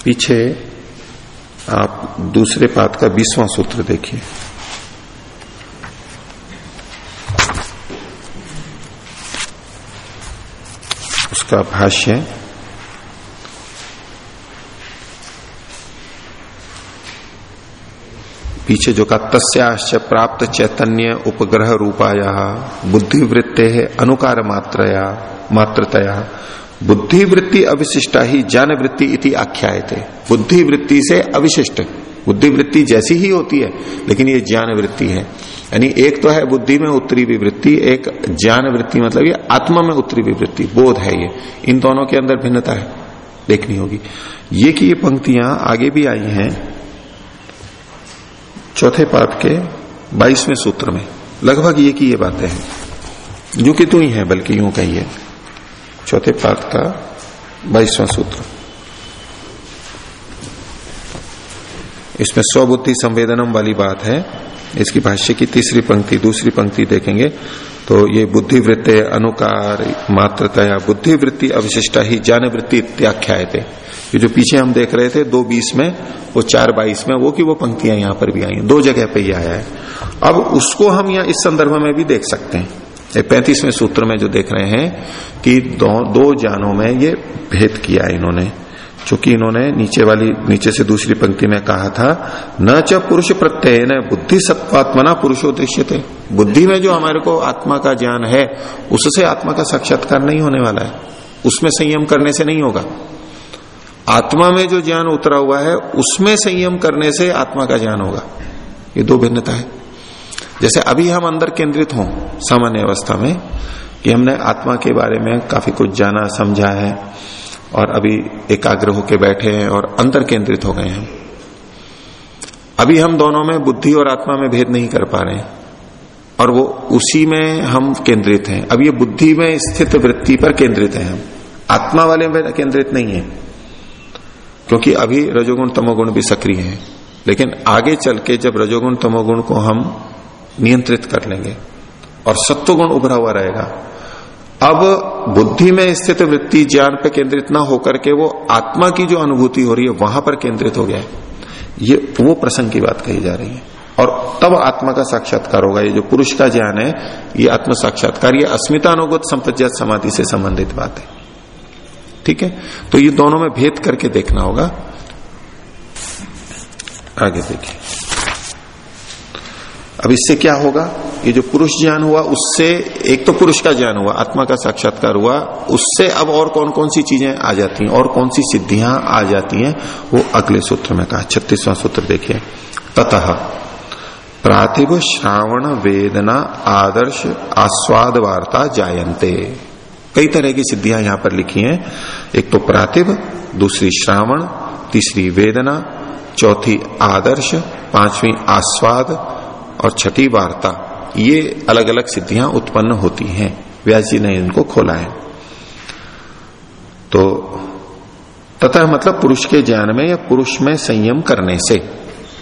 पीछे आप दूसरे पात का बीसवां सूत्र देखिए। उसका भाष्य, पीछे जो का तस्याश्च प्राप्त चैतन्य उपग्रह रूपाया, बुद्धिवृत्ते अनुकार मात्रया, मात्रतया। बुद्धिवृत्ति अविशिष्टा ही ज्ञान वृत्ति इति आख्याय थे बुद्धि वृत्ति से अविशिष्ट। बुद्धि वृत्ति जैसी ही होती है, लेकिन ये ज्ञान वृत्ति है। यानी एक तो है बुद्धि में उत्तरी विवृत्ति, एक ज्ञान वृत्ति मतलब ये आत्मा में उत्तरी विवृत्ति, बोध है ये। इन दोनों के अंदर भिन्नता है, देखनी होगी। ये कि ये पंक्तियाँ आगे भी आई हैं, चौथे पाठ के बाईसवें सूत्र में, लगभग ये की ये बातें हैं। जो कि तू ही है, बल्कि यूँ कही है चौथे पाठ का बाईसवां सूत्र। इसमें स्वबुद्धि संवेदनम वाली बात है। इसकी भाष्य की तीसरी पंक्ति, दूसरी पंक्ति देखेंगे। तो ये बुद्धि वृत्ति अनुकार मात्रतया बुद्धि वृत्ति अविशिष्टा ही ज्ञान वृत्ति इत्याख्याय थे ये जो पीछे हम देख रहे थे, दो बीस में, वो चार बाईस में, वो की वो पंक्तियाँ यहाँ पर भी आई दो जगह पे ही आया है। अब उसको हम यहाँ इस संदर्भ में भी देख सकते हैं। पैंतीसवें सूत्र में जो देख रहे हैं कि दो, दो जानों में ये भेद किया इन्होंने। चूँकि इन्होंने नीचे वाली नीचे से दूसरी पंक्ति में कहा था न च पुरुष प्रत्यय न बुद्धि सत्वात्मना पुरुषोदृश्य थे बुद्धि में जो हमारे को आत्मा का ज्ञान है उससे आत्मा का साक्षात्कार नहीं होने वाला है। उसमें संयम करने से नहीं होगा। आत्मा में जो ज्ञान उतरा हुआ है उसमें संयम करने से आत्मा का ज्ञान होगा। ये दो भिन्नता है। जैसे अभी हम अंदर केंद्रित हों सामान्य अवस्था में, कि हमने आत्मा के बारे में काफ़ी कुछ जाना, समझा है, और अभी एकाग्र होके बैठे हैं और अंतर केंद्रित हो गए हैं। अभी हम दोनों में बुद्धि और आत्मा में भेद नहीं कर पा रहे और वो उसी में हम केंद्रित हैं। अब ये बुद्धि में स्थित वृत्ति पर केंद्रित है हम। आत्मा वाले में केंद्रित नहीं है, क्योंकि अभी रजोगुण तमोगुण भी सक्रिय है। लेकिन आगे चल के जब रजोगुण तमोगुण को हम नियंत्रित कर लेंगे और सत्व गुण उभरा हुआ रहेगा। अब बुद्धि में स्थित वृत्ति ज्ञान पर केंद्रित ना होकर के वो आत्मा की जो अनुभूति हो रही है, वहाँ पर केंद्रित हो गया है। ये, वो प्रसंग की बात कही जा रही है। और तब आत्मा का साक्षात्कार होगा। ये जो पुरुष का ज्ञान है, ये आत्म साक्षात्कार, ये अस्मिता अनुगत संपज्ञात समाधि से संबंधित बात है। ठीक है? तो ये दोनों में भेद करके देखना होगा। आगे देखिए। अब इससे क्या होगा? ये जो पुरुष ज्ञान हुआ, उससे एक तो पुरुष का ज्ञान हुआ, आत्मा का साक्षात्कार हुआ, उससे अब और कौन कौन सी चीज़ें आ जाती हैं, और कौन सी सिद्धियाँ आ जाती हैं, वो अगले सूत्र में कहा। छत्तीसवां सूत्र देखिए। ततः प्रातिभ श्रावण वेदना आदर्श आस्वाद वार्ता जायंते कई तरह की सिद्धियाँ यहाँ पर लिखी हैं। एक तो प्रातिभ, दूसरी श्रावण, तीसरी वेदना, चौथी आदर्श, पांचवी आस्वाद और छठी वार्ता, ये अलग अलग सिद्धियाँ उत्पन्न होती हैं। व्यास जी ने इनको खोला है। तो तथा मतलब पुरुष के ज्ञान में या पुरुष में संयम करने से,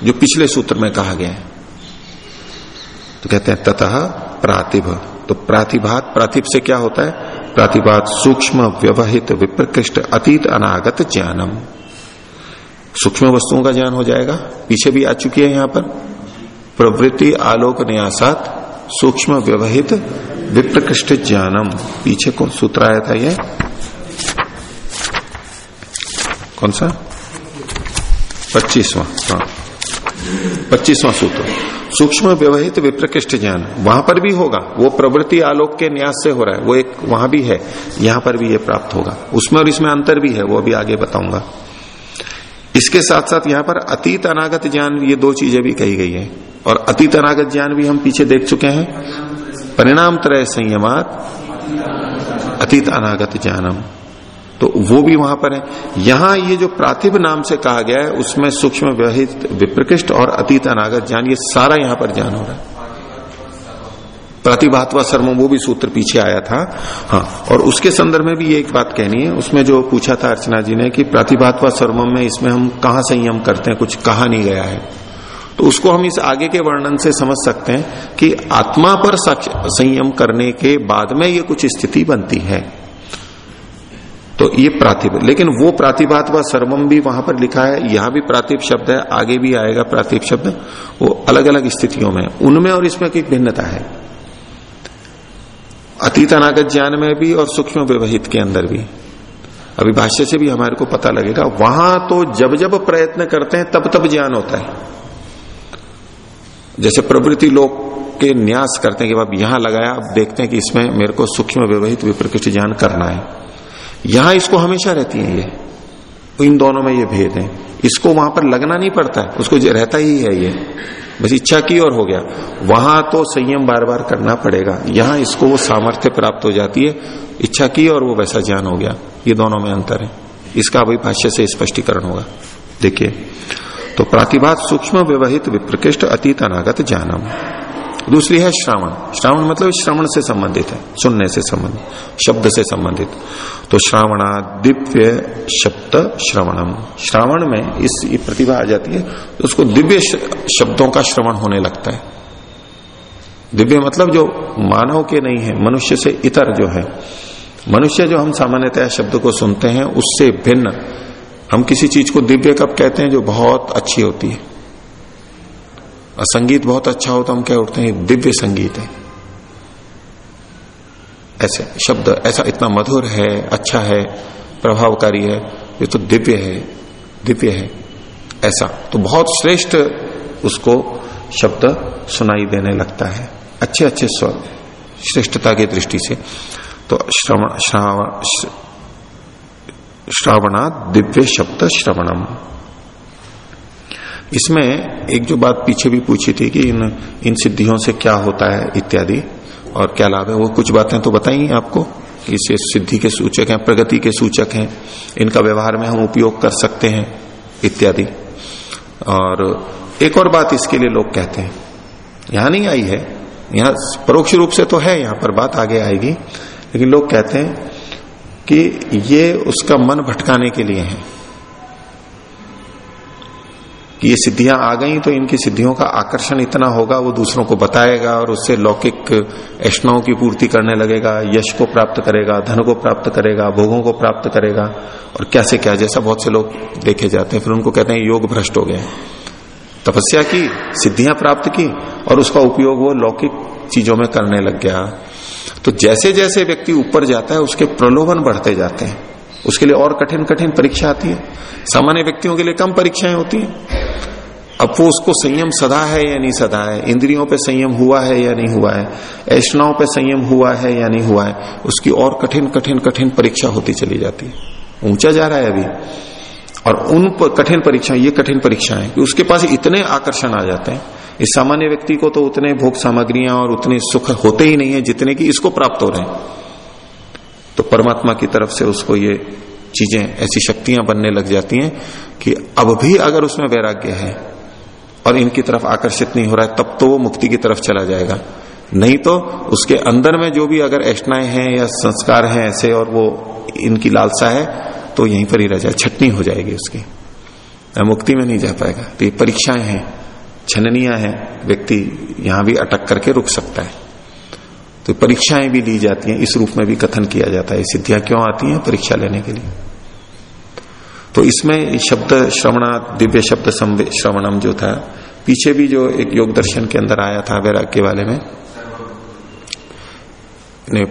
जो पिछले सूत्र में कहा गया है। तो कहते हैं, ततः प्रातिभ। तो प्रातिभात, प्रातिभ से क्या होता है? प्रातिभात सूक्ष्म, व्यवहित, विप्रकृष्ट, अतीत, अनागत, ज्ञानम। सूक्ष्म वस्तुओं का ज्ञान हो जाएगा। पीछे भी आ चुकी है यहाँ पर। प्रवृत्ति आलोक न्यासात सूक्ष्म व्यवहित विप्रकृष्ट ज्ञानम। पीछे कौन सूत्र आया था ये? कौन सा? पच्चीसवा हाँ। पच्चीसवां सूत्र। सूक्ष्म व्यवहित विप्रकृष्ट ज्ञान। वहाँ पर भी होगा। वो प्रवृत्ति आलोक के न्यास से हो रहा है। वो एक वहाँ भी है। यहाँ पर भी ये प्राप्त होगा। उसमें और इसमें अंतर भी है। वो अभी आगे बताऊँगा। इसके साथ साथ यहाँ पर अतीत अनागत ज्ञान ये दो चीज़ें भी कही गई है। और अतीत अनागत ज्ञान भी हम पीछे देख चुके हैं। परिणाम त्रय संयमात अतीत अनागत ज्ञानम। तो वो भी वहाँ पर है। यहाँ ये जो प्रातिभ नाम से कहा गया है, उसमें सूक्ष्म, व्यहित, विप्रकृष्ट और अतीत अनागत ज्ञान, ये सारा यहाँ पर ज्ञान हो रहा है। प्रतिभात्वा सर्म वो भी सूत्र पीछे आया था। हाँ और उसके संदर्भ में भी ये एक बात कहनी है। उसमें जो पूछा था अर्चना जी ने कि प्रतिभात्वा सर्वम में इसमें हम कहा संयम करते हैं, कुछ कहा नहीं गया है। तो उसको हम इस आगे के वर्णन से समझ सकते हैं कि आत्मा पर संयम करने के बाद में ये कुछ स्थिति बनती है। तो ये प्रातिभ, लेकिन वो प्रातिभात व सर्वम भी वहाँ पर लिखा है। यहाँ भी प्रातिभ शब्द है, आगे भी आएगा प्रातिभ शब्द। वो अलग अलग स्थितियों में, उनमें और इसमें की भिन्नता है। अतीत अनागत ज्ञान में भी और सूक्ष्म व्यवहित के अंदर भी। अभी भाष्य से भी हमारे को पता लगेगा, वहाँ तो जब जब प्रयत्न करते हैं, तब तब ज्ञान होता है। जैसे प्रवृत्ति लोग के न्यास करते हैं कि अब यहाँ लगाया, अब देखते हैं कि इसमें मेरे को सूक्ष्म व्यवहित विप्रकृष्ट ज्ञान करना है। यहाँ इसको हमेशा रहती है ये। इन दोनों में ये भेद है। इसको वहाँ पर लगना नहीं पड़ता है, उसको रहता ही है ये। बस इच्छा की और हो गया। वहाँ तो संयम बार बार करना पड़ेगा। यहाँ इसको वो सामर्थ्य प्राप्त हो जाती है। इच्छा की और वो वैसा ज्ञान हो गया। ये दोनों में अंतर है। इसका अभी भाष्य से स्पष्टीकरण होगा। देखिए तो प्रातिभा सूक्ष्म व्यवहित विप्रकृष्ट अतीत अनागत ज्ञानम दूसरी है श्रावण। श्रावण मतलब श्रवण से संबंधित है, सुनने से संबंधित, शब्द से संबंधित। तो श्रावणा दिव्य शब्द श्रवणम। श्रावण में इस प्रतिभा आ जाती है तो उसको दिव्य शब्दों का श्रवण होने लगता है। दिव्य मतलब जो मानव के नहीं है, मनुष्य से इतर जो है। मनुष्य जो हम सामान्यतः शब्द को सुनते हैं, उससे भिन्न। हम किसी चीज़ को दिव्य कब कहते हैं जो बहुत अच्छी होती है। और संगीत बहुत अच्छा हो तो हम क्या उठते हैं दिव्य संगीत है। ऐसे शब्द, ऐसा इतना मधुर है अच्छा है, प्रभावकारी है, ये तो दिव्य है दिव्य है। ऐसा। तो बहुत श्रेष्ठ उसको शब्द सुनाई देने लगता है। अच्छे अच्छे स्वर, श्रेष्ठता की दृष्टि से। तो श्रवण श्रावण श्रावणा दिव्य शब्द श्रवणम। इसमें एक जो बात पीछे भी पूछी थी कि इन इन सिद्धियों से क्या होता है इत्यादि, और क्या लाभ है, वो कुछ बातें तो बताई आपको इसे सिद्धि के सूचक हैं, प्रगति के सूचक हैं, इनका व्यवहार में हम उपयोग कर सकते हैं, इत्यादि। और एक और बात इसके लिए लोग कहते हैं, यहाँ नहीं आई है, यहाँ परोक्ष रूप से तो है, यहाँ पर बात आगे आएगी, लेकिन लोग कहते हैं कि ये उसका मन भटकाने के लिए है। ये सिद्धियाँ आ गई तो इनकी सिद्धियों का आकर्षण इतना होगा, वो दूसरों को बताएगा और उससे लौकिक ऐष्णाओं की पूर्ति करने लगेगा, यश को प्राप्त करेगा, धन को प्राप्त करेगा, भोगों को प्राप्त करेगा और कैसे क्या, जैसा बहुत से लोग देखे जाते हैं, फिर उनको कहते हैं योग भ्रष्ट हो गए तपस्या की, सिद्धियाँ प्राप्त की और उसका उपयोग वो लौकिक चीज़ों में करने लग गया। तो जैसे जैसे व्यक्ति ऊपर जाता है, उसके प्रलोभन बढ़ते जाते हैं। उसके लिए और कठिन कठिन परीक्षा आती है। सामान्य व्यक्तियों के लिए कम परीक्षाएँ होती हैं। अब वो उसको संयम सदा है या नहीं सदा है? इंद्रियों पे संयम हुआ है या नहीं हुआ है? ऐष्णाओं पे संयम हुआ है या नहीं हुआ है? उसकी और कठिन कठिन कठिन परीक्षा होती चली जाती है। ऊँचा जा रहा है अभी। और उन पर कठिन परीक्षा ये कठिन परीक्षा है कि उसके पास इतने आकर्षण आ जाते हैं। इस सामान्य व्यक्ति को तो उतने भोग सामग्रियाँ और उतने सुख होते ही नहीं है जितने की इसको प्राप्त हो रहे हैं। तो परमात्मा की तरफ़ से उसको ये चीज़ें, ऐसी शक्तियाँ बनने लग जाती हैं कि अब भी अगर उसमें वैराग्य है और इनकी तरफ़ आकर्षित नहीं हो रहा है, तब तो वो मुक्ति की तरफ़ चला जाएगा। नहीं तो उसके अंदर में जो भी अगर ऐष्णाएँ हैं या संस्कार हैं ऐसे और वो इनकी लालसा है तो यहीं पर ही रह जाए, छटनी हो जाएगी उसकी। मुक्ति में नहीं जा पाएगा। तो ये परीक्षाएँ हैं, छननियाँ हैं, व्यक्ति यहाँ भी अटक करके रुक सकता है। तो परीक्षाएँ भी ली जाती हैं। इस रूप में भी कथन किया जाता है। सिद्धियाँ क्यों आती हैं? परीक्षा लेने के लिए। तो इसमें शब्द श्रवणा दिव्य शब्द श्रवणम जो था, पीछे भी जो एक योग दर्शन के अंदर आया था वैराग्य वाले में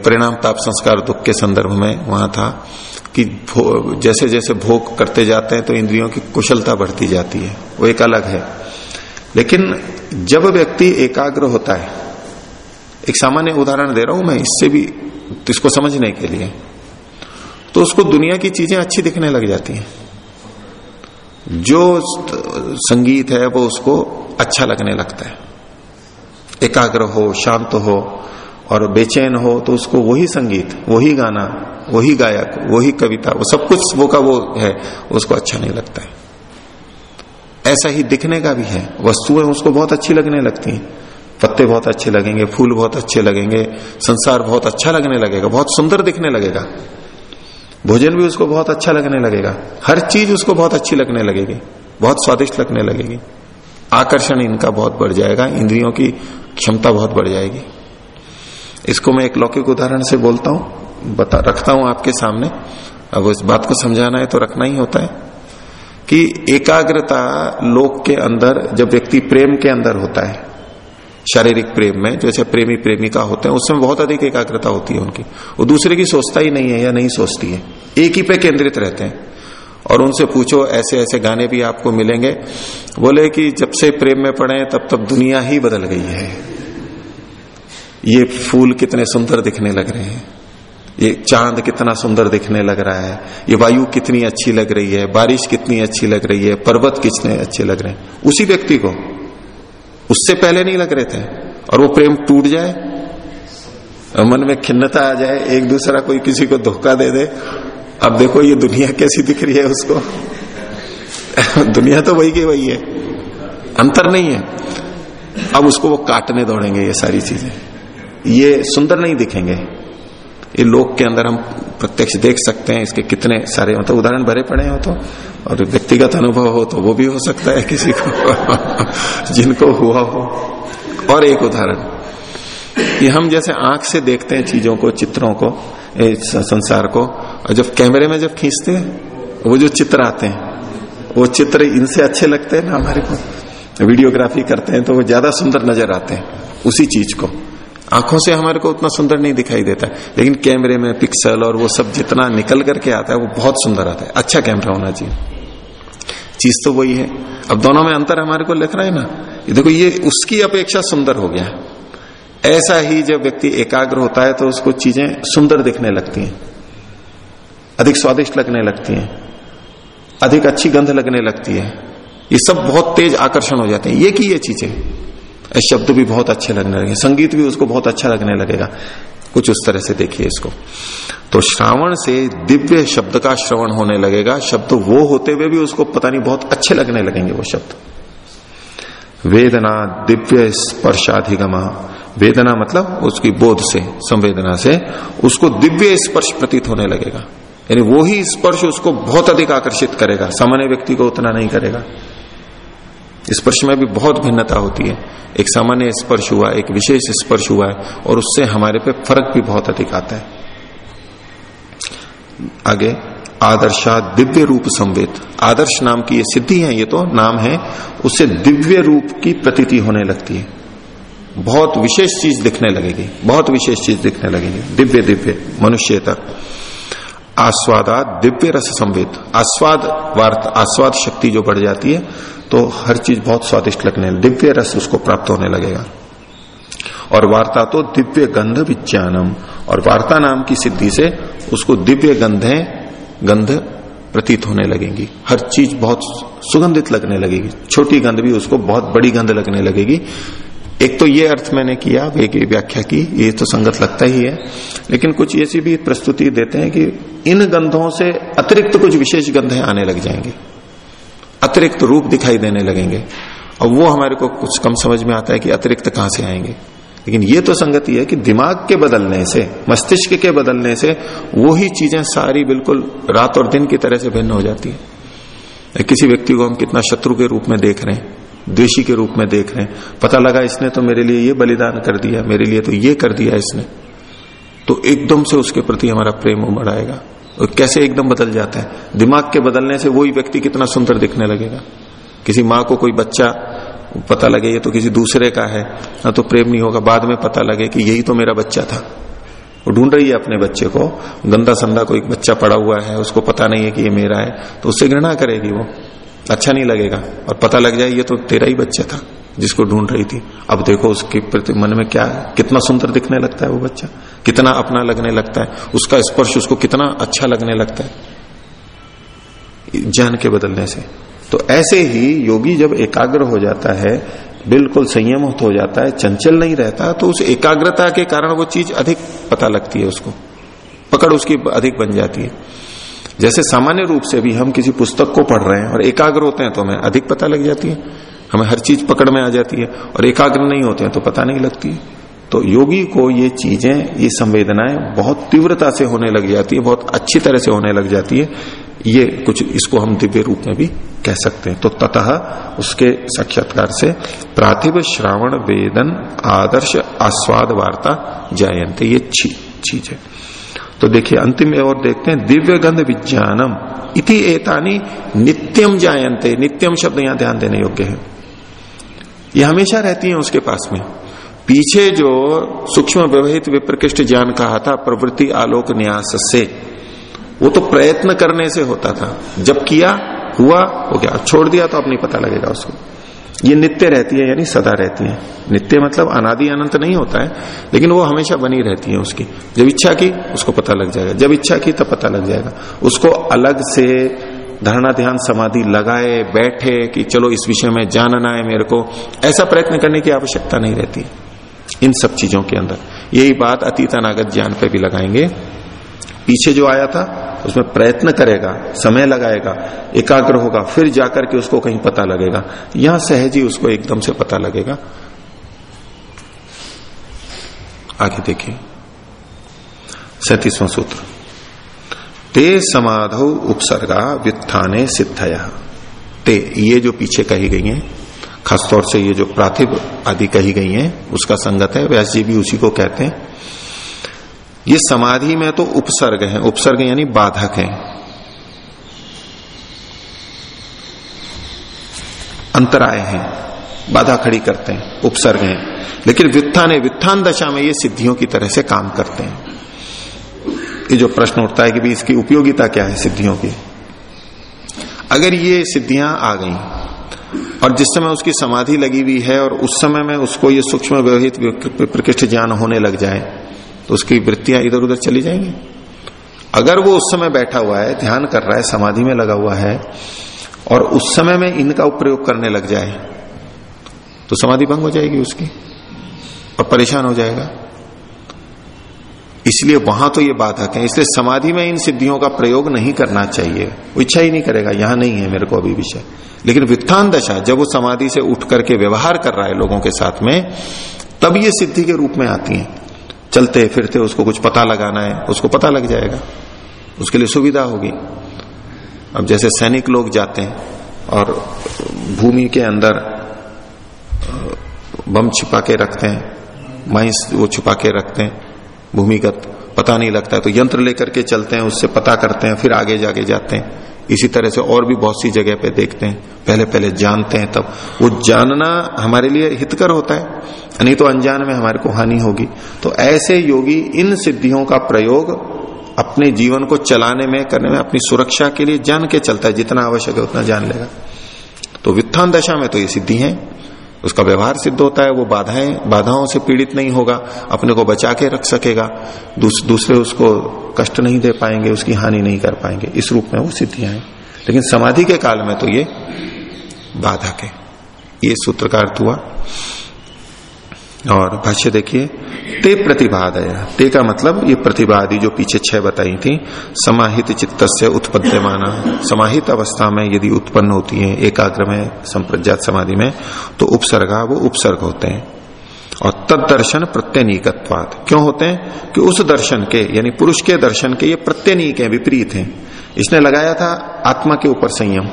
परिणाम ताप संस्कार दुख के संदर्भ में वहाँ था कि जैसे जैसे भोग करते जाते हैं तो इंद्रियों की कुशलता बढ़ती जाती है। वो एक अलग है। लेकिन जब व्यक्ति एकाग्र होता है एक सामान्य उदाहरण दे रहा हूँ मैं इससे भी इसको समझने के लिए। तो उसको दुनिया की चीज़ें अच्छी दिखने लग जाती हैं। जो संगीत है, वो उसको अच्छा लगने लगता है। एकाग्र हो, शांत हो और बेचैन हो तो उसको वही संगीत, वही गाना, वही गायक, वही कविता, वो सब कुछ वो का वो है, उसको अच्छा नहीं लगता है। ऐसा ही दिखने का भी है। वस्तुएँ उसको बहुत अच्छी लगने लगती हैं। पत्ते बहुत अच्छे लगेंगे, फूल बहुत अच्छे लगेंगे, संसार बहुत अच्छा लगने लगेगा, बहुत सुंदर दिखने लगेगा। भोजन भी उसको बहुत अच्छा लगने लगेगा। हर चीज़ उसको बहुत अच्छी लगने लगेगी, बहुत स्वादिष्ट लगने लगेगी। आकर्षण इनका बहुत बढ़ जाएगा, इंद्रियों की क्षमता बहुत बढ़ जाएगी। इसको मैं एक लौकिक उदाहरण से बोलता हूँ, बता, रखता हूँ आपके सामने। अब इस बात को समझाना है तो रखना ही होता है कि एकाग्रता लोक के अंदर, जब व्यक्ति प्रेम के अंदर होता है शारीरिक प्रेम में जैसे प्रेमी प्रेमिका होते हैं, उसमें बहुत अधिक एकाग्रता होती है उनकी। वो दूसरे की सोचता ही नहीं है या नहीं सोचती है। एक ही पे केंद्रित रहते हैं। और उनसे पूछो, ऐसे ऐसे गाने भी आपको मिलेंगे। बोले कि जब से प्रेम में पड़े तब तब दुनिया ही बदल गई है। ये फूल कितने सुंदर दिखने लग रहे हैं। ये चाँद कितना सुंदर दिखने लग रहा है। ये वायु कितनी अच्छी लग रही है। बारिश कितनी अच्छी लग रही है। पर्वत कितने अच्छे लग रहे हैं। उसी व्यक्ति को उससे पहले नहीं लग रहे थे? और वो प्रेम टूट जाए? मन में खिन्नता आ जाए, एक दूसरा कोई किसी को धोखा दे दे, अब देखो ये दुनिया कैसी दिख रही है उसको। दुनिया तो वही की वही है। अंतर नहीं है। अब उसको वो काटने दौड़ेंगे ये सारी चीज़ें। ये सुंदर नहीं दिखेंगे। ये लोक के अंदर हम प्रत्यक्ष देख सकते हैं, इसके कितने सारे मतलब उदाहरण भरे पड़े हो तो। और व्यक्तिगत अनुभव हो तो वो भी हो सकता है किसी को। जिनको हुआ हो। और एक उदाहरण। कि हम जैसे आँख से देखते हैं चीज़ों को, चित्रों को संसार को, और जब कैमरे में जब खींचते हैं, वो जो चित्र आते हैं, वो चित्र इनसे अच्छे लगते हैं ना हमारे को? वीडियोग्राफी करते हैं तो वो ज़्यादा सुंदर नज़र आते हैं उसी चीज़ को। आँखों से हमारे को उतना सुंदर नहीं दिखाई देता। लेकिन कैमरे में पिक्सल और वो सब जितना निकल करके आता है, वो बहुत सुंदर आता है। अच्छा कैमरा होना चाहिए। चीज़ तो वही है। अब दोनों में अंतर हमारे को लिख रहा है ना। ये देखो, ये उसकी अपेक्षा सुंदर हो गया। ऐसा ही जब व्यक्ति एकाग्र होता है तो उसको चीज़ें सुंदर दिखने लगती हैं। अधिक स्वादिष्ट लगने लगती हैं। अधिक अच्छी गंध लगने लगती है। ये सब बहुत तेज आकर्षण हो जाते हैं। ये की ये चीज़ें। शब्द भी बहुत अच्छे लगने लगे। संगीत भी उसको बहुत अच्छा लगने लगेगा। कुछ उस तरह से देखिए इसको। तो श्रावण से दिव्य शब्द का श्रवण होने लगेगा। शब्द वो होते हुए भी उसको पता नहीं, बहुत अच्छे लगने लगेंगे वो शब्द। वेदना दिव्य स्पर्शाधिगमा। वेदना मतलब उसकी बोध से, संवेदना से उसको दिव्य स्पर्श प्रतीत होने लगेगा। यानी वो ही स्पर्श उसको बहुत अधिक आकर्षित करेगा। सामान्य व्यक्ति को उतना नहीं करेगा। स्पर्श में भी बहुत भिन्नता होती है। एक सामान्य स्पर्श हुआ, एक विशेष स्पर्श हुआ है, और उससे हमारे पे फ़र्क भी बहुत अधिक आता है। आगे आदर्शा दिव्य रूप संवेद। आदर्श नाम की ये सिद्धि है, ये तो नाम है, उससे दिव्य रूप की प्रतीति होने लगती है। बहुत विशेष चीज़ दिखने लगेगी, बहुत विशेष चीज़ दिखने लगेगी। दिव्य दिव्य मनुष्य तक आस्वादा दिव्य रस संवेद। आस्वाद वार्ता, आस्वाद शक्ति जो बढ़ जाती है तो हर चीज़ बहुत स्वादिष्ट लगने दिव्य रस उसको प्राप्त होने लगेगा। और वार्ता तो दिव्य गंध विज्ञानम। और वार्ता नाम की सिद्धि से उसको दिव्य गंधे, गंध प्रतीत होने लगेंगी। हर चीज़ बहुत सुगंधित लगने लगेगी। छोटी गंध भी उसको बहुत बड़ी गंध लगने लगेगी। एक तो ये अर्थ मैंने किया व्याख्या की, ये तो संगत लगता ही है। लेकिन कुछ ऐसी भी प्रस्तुति देते हैं कि इन गंधों से अतिरिक्त कुछ विशेष गंधे आने लग जाएँगे। अतिरिक्त रूप दिखाई देने लगेंगे। और वो हमारे को कुछ कम समझ में आता है कि अतिरिक्त कहाँ से आएँगे। लेकिन ये तो संगति है कि दिमाग के बदलने से, मस्तिष्क के बदलने से, वो ही चीज़ें सारी बिल्कुल रात और दिन की तरह से भिन्न हो जाती है। किसी व्यक्ति को हम कितना शत्रु के रूप में देख रहे हैं, द्वेषी के रूप में देख रहे हैं, पता लगा इसने तो मेरे लिए ये बलिदान कर दिया, मेरे लिए तो ये कर दिया इसने तो एकदम से उसके प्रति हमारा प्रेम उमड़ आएगा। और कैसे एकदम बदल जाता है? दिमाग के बदलने से वही व्यक्ति कितना सुंदर दिखने लगेगा। किसी माँ को कोई बच्चा पता लगे, ये तो किसी दूसरे का है, ना तो प्रेम नहीं होगा। बाद में पता लगे कि यही तो मेरा बच्चा था। वो ढूंढ रही है अपने बच्चे को। गंदा संदा कोई बच्चा पड़ा हुआ है, उसको पता नहीं है कि ये मेरा है तो उससे घृणा करेगी वो। अच्छा नहीं लगेगा। और पता लग जाए, ये तो तेरा ही बच्चा था। जिसको ढूंढ रही थी। अब देखो उसके प्रति मन में क्या है। कितना सुंदर दिखने लगता है वो बच्चा। कितना अपना लगने लगता है। उसका स्पर्श उसको कितना अच्छा लगने लगता है। ज्ञान के बदलने से। तो ऐसे ही योगी जब एकाग्र हो जाता है, बिल्कुल संयम हो जाता है, चंचल नहीं रहता तो उस एकाग्रता के कारण वो चीज़ अधिक पता लगती है उसको। पकड़ उसकी अधिक बन जाती है। जैसे सामान्य रूप से भी हम किसी पुस्तक को पढ़ रहे हैं और एकाग्र होते हैं तो हमें अधिक पता लग जाती है। हमें हर चीज़ पकड़ में आ जाती है और एकाग्र नहीं होते हैं तो पता नहीं लगती है। तो योगी को ये चीज़ें, ये संवेदनाएँ बहुत तीव्रता से होने लग जाती है, बहुत अच्छी तरह से होने लग जाती है। ये कुछ इसको हम दिव्य रूप में भी कह सकते हैं। तो ततः उसके साक्षात्कार से प्राथिव श्रावण वेदन आदर्श आस्वाद वार्ता जायंते ये चीज़ है। तो देखिए, अंतिम और देखते हैं, दिव्य गंध विज्ञानम इति एतानी नित्यम जायंते नित्यम शब्द यहाँ ध्यान देने योग्य है। ये हमेशा रहती है उसके पास में। पीछे जो सूक्ष्म व्यवहित विप्रकृष्ट ज्ञान कहा था, प्रवृत्ति आलोक न्यास से, वो तो प्रयत्न करने से होता था। जब किया, हुआ, हो गया। छोड़ दिया तो अब नहीं पता लगेगा उसको। ये नित्य रहती है, यानी सदा रहती है। नित्य मतलब अनादि अनंत नहीं होता है, लेकिन वो हमेशा बनी रहती है उसकी। जब इच्छा की, उसको पता लग जाएगा। जब इच्छा की, तब पता लग जाएगा। उसको अलग से धारणा ध्यान समाधि लगाए, बैठे कि चलो इस विषय में जानना है मेरे को, ऐसा प्रयत्न करने की आवश्यकता नहीं रहती इन सब चीज़ों के अंदर। यही बात अतीत अनागत ज्ञान पे भी लगाएँगे। पीछे जो आया था, उसमें प्रयत्न करेगा, समय लगाएगा, एकाग्र होगा, फिर जाकर के उसको कहीं पता लगेगा। यहाँ सहज ही उसको एकदम से पता लगेगा। आगे देखिए। सैतीसवां सूत्र। ते समाधौ उपसर्गा व्युत्थाने सिद्धया। ते, ये जो पीछे कही गई है, खासतौर से ये जो प्राथिव आदि कही गई है, उसका संगत है, व्यास जी भी उसी को कहते हैं। ये समाधि में तो उपसर्ग है, उपसर्ग यानी बाधक है। अंतराय है, बाधा खड़ी करते हैं, उपसर्ग है। लेकिन व्युत्थान है व्युत्थान दशा में ये सिद्धियों की तरह से काम करते हैं। ये जो प्रश्न उठता है कि भाई इसकी उपयोगिता क्या है सिद्धियों की? अगर ये सिद्धियाँ आ गई, और जिस समय उसकी समाधि लगी हुई है, और उस समय में उसको ये सूक्ष्म व्यवहित प्रकृष्ट ज्ञान होने लग जाए तो उसकी वृत्तियाँ इधर उधर चली जाएँगी। अगर वो उस समय बैठा हुआ है, ध्यान कर रहा है, समाधि में लगा हुआ है, और उस समय में इनका उपयोग करने लग जाए तो समाधि भंग हो जाएगी उसकी, और परेशान हो जाएगा। इसलिए वहाँ तो ये बाधक है। इसलिए समाधि में इन सिद्धियों का प्रयोग नहीं करना चाहिए। वो इच्छा ही नहीं करेगा, यहाँ नहीं है मेरे को अभी विषय। लेकिन वित्थान दशा, जब वो समाधि से उठ करके व्यवहार कर रहा है लोगों के साथ में, तब ये सिद्धि के रूप में आती है। चलते, फिरते, उसको कुछ पता लगाना है, उसको पता लग जाएगा। उसके लिए सुविधा होगी। अब जैसे सैनिक लोग जाते हैं और भूमि के अंदर बम छिपा के रखते हैं माइंस वो छुपा के रखते हैं भूमिगत पता नहीं लगता है तो यंत्र लेकर के चलते हैं, उससे पता करते हैं, फिर आगे जाके जाते हैं। इसी तरह से और भी बहुत सी जगह पे देखते हैं पहले पहले जानते हैं, तब वो जानना हमारे लिए हितकर होता है, नहीं तो अनजान में हमारे को हानि होगी। तो ऐसे योगी इन सिद्धियों का प्रयोग अपने जीवन को चलाने में, करने में, अपनी सुरक्षा के लिए जान के चलता है, जितना आवश्यक है उतना जान लेगा। तो वित्थान दशा में तो ये सिद्धि है। उसका व्यवहार सिद्ध होता है वो बाधाएँ बाधाओं से पीड़ित नहीं होगा अपने को बचा के रख सकेगा दूस, दूसरे उसको कष्ट नहीं दे पाएँगे उसकी हानि नहीं कर पाएँगे इस रूप में वो सिद्धियाँ हैं। लेकिन समाधि के काल में तो ये बाधा के ये सूत्रकार हुआ। और भाष्य देखिए, ते प्रतिभादय। ते का मतलब ये प्रतिभादी जो पीछे छह बताई थी, समाहित चित्त से उत्पद्यमाना। समाहित अवस्था में यदि उत्पन्न होती है, एकाग्र में, संप्रज्ञात समाधि में तो उपसर्गा, वो उपसर्ग होते हैं। और तद दर्शन प्रत्यनीकत्वाद क्यों होते हैं? कि उस दर्शन के, यानी पुरुष के दर्शन के ये प्रत्यनीक है, विपरीत है। इसने लगाया था आत्मा के ऊपर संयम।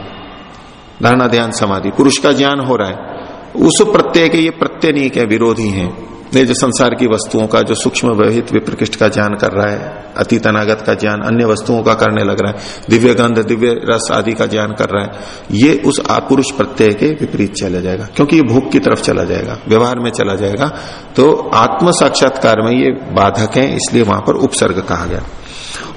धारणा ध्यान समाधि। पुरुष का ज्ञान हो रहा है। उस प्रत्यय के ये प्रत्यनीक है विरोधी है। ये जो संसार की वस्तुओं का, जो सूक्ष्म व्यवहित विप्रकृष्ट का ज्ञान कर रहा है, अतीत अनागत का ज्ञान, अन्य वस्तुओं का करने लग रहा है दिव्य गंध दिव्य रस आदि का ज्ञान कर रहा है, ये उस आपुरुष प्रत्यय के विपरीत चला जाएगा। क्योंकि ये भोग की तरफ़ चला जाएगा, व्यवहार में चला जाएगा तो आत्म साक्षात्कार में ये बाधक है, इसलिए वहाँ पर उपसर्ग कहा गया।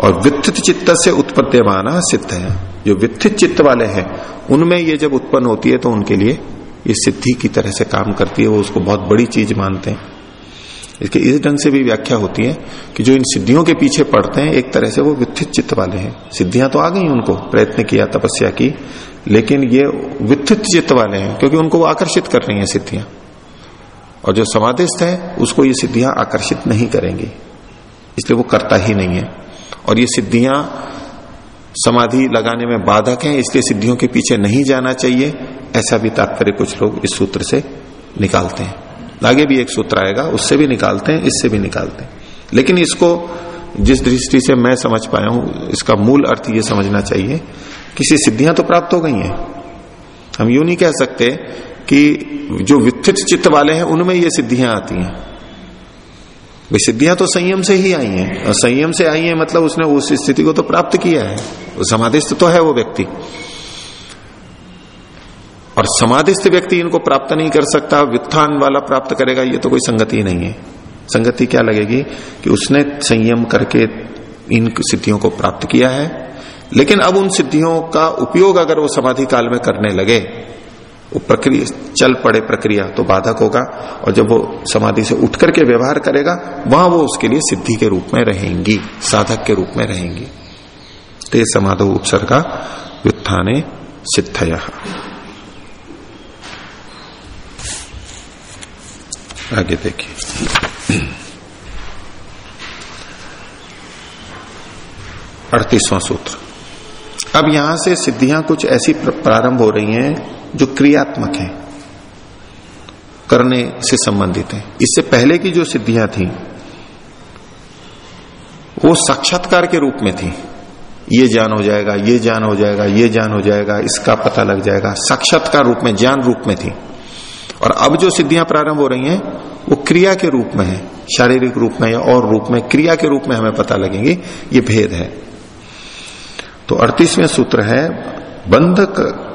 और वित्थित चित्त से उत्पत्तिमाना सिद्ध है। जो वित्थित चित्त वाले हैं, उनमें ये जब उत्पन्न होती है तो उनके लिए ये सिद्धि की तरह से काम करती है, वो उसको बहुत बड़ी चीज़ मानते हैं। इसके इस ढंग से भी व्याख्या होती है कि जो इन सिद्धियों के पीछे पड़ते हैं, एक तरह से वो वित्थित चित्त वाले हैं। सिद्धियाँ तो आ गई उनको, प्रयत्न किया, तपस्या की, लेकिन ये वित्थित चित्त वाले हैं, क्योंकि उनको वो आकर्षित कर रही हैं सिद्धियाँ। और जो समाधिस्थ है, उसको ये सिद्धियाँ आकर्षित नहीं करेंगी, इसलिए वो करता ही नहीं है। और ये सिद्धियाँ समाधि लगाने में बाधक है, इसलिए सिद्धियों के पीछे नहीं जाना चाहिए। ऐसा भी तात्पर्य कुछ लोग इस सूत्र से निकालते हैं। आगे भी एक सूत्र आएगा, उससे भी निकालते हैं, इससे भी निकालते हैं। लेकिन इसको जिस दृष्टि से मैं समझ पाया हूँ, इसका मूल अर्थ ये समझना चाहिए किसी सिद्धियाँ तो प्राप्त हो गई हैं। हम यूँ नहीं कह सकते कि जो वित्थित चित्त वाले हैं, उनमें ये सिद्धियाँ आती हैं। भाई, सिद्धियाँ तो संयम से ही आई हैं। और संयम से आई है मतलब उसने उस स्थिति को तो प्राप्त किया है। समाधिस्थ तो है वो व्यक्ति। और समाधिस्थ व्यक्ति इनको प्राप्त नहीं कर सकता वित्थान वाला प्राप्त करेगा, ये तो कोई संगति नहीं है। संगति क्या लगेगी? कि उसने संयम करके इन सिद्धियों को प्राप्त किया है। लेकिन अब उन सिद्धियों का उपयोग अगर वो समाधि काल में करने लगे वो प्रक्रिया, चल पड़े प्रक्रिया तो बाधक होगा और जब वो समाधि से उठ करके व्यवहार करेगा, वहाँ वो उसके लिए सिद्धि के रूप में रहेंगी, साधक के रूप में रहेंगी। ते समाधो उपसर्गा व्युत्थाने सिद्धया। आगे देखिए। अड़तीसवां सूत्र। अब यहाँ से सिद्धियाँ कुछ ऐसी प्रारंभ हो रही हैं जो क्रियात्मक है, करने से संबंधित है। इससे पहले की जो सिद्धियाँ थी, वो साक्षात्कार के रूप में थी। ये ज्ञान हो जाएगा, ये ज्ञान हो जाएगा, ये ज्ञान हो जाएगा, इसका पता लग जाएगा। साक्षात्कार रूप में, ज्ञान रूप में थी। और अब जो सिद्धियाँ प्रारंभ हो रही हैं, वो क्रिया के रूप में है, शारीरिक रूप में या और रूप में। क्रिया के रूप में हमें पता लगेंगे, ये भेद है। तो अड़तीसवें सूत्र है बंध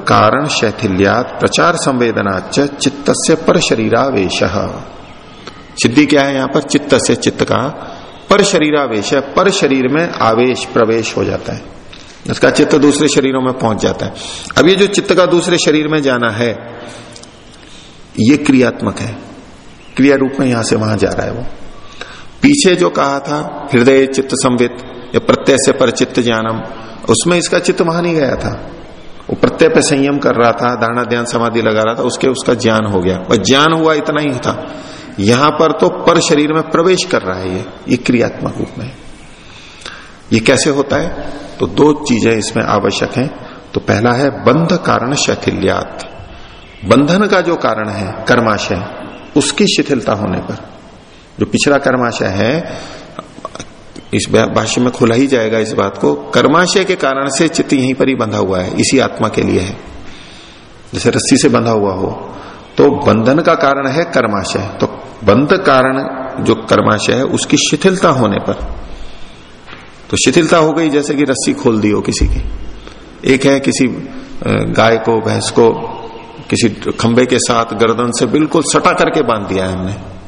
कारण शैथिल्यात प्रचार संवेदना चित्त से पर शरीरावेश सिद्धि क्या है यहाँ पर? चित्त से चित्त का पर शरीरावेश पर शरीर में आवेश प्रवेश हो जाता है। उसका चित्त दूसरे शरीरों में पहुँच जाता है। अब ये जो चित्त का दूसरे शरीर में जाना है, ये क्रियात्मक है। क्रिया रूप में यहाँ से वहाँ जा रहा है वो। पीछे जो कहा था, हृदय, चित्त, संवित, या प्रत्यय से पर चित्त ज्ञानम, उसमें इसका चित्त वहाँ नहीं गया था। वो प्रत्यय पे संयम कर रहा था धारणा ध्यान समाधि लगा रहा था, उसके उसका ज्ञान हो गया। और ज्ञान हुआ इतना ही था। यहाँ पर तो पर शरीर में प्रवेश कर रहा है ये ये क्रियात्मक रूप में। ये कैसे होता है? तो दो चीज़ें इसमें आवश्यक हैं। तो पहला है बंध कारण शैथिल्यात। बंधन का जो कारण है, कर्माशय, उसकी शिथिलता होने पर। जो पिछला कर्माशय है इस भाष्य में खुला ही जाएगा इस बात को। कर्माशय के कारण से चित्त यहीं पर ही बंधा हुआ है, इसी आत्मा के लिए है। जैसे रस्सी से बंधा हुआ हो। तो बंधन का कारण है कर्माशय। तो बंध कारण जो कर्माशय है, उसकी शिथिलता होने पर। तो शिथिलता हो गई जैसे कि रस्सी खोल दी हो किसी की। एक है किसी गाय को, भैंस को किसी खंबे के साथ गर्दन से बिल्कुल सटा करके बाँध दिया है हमने।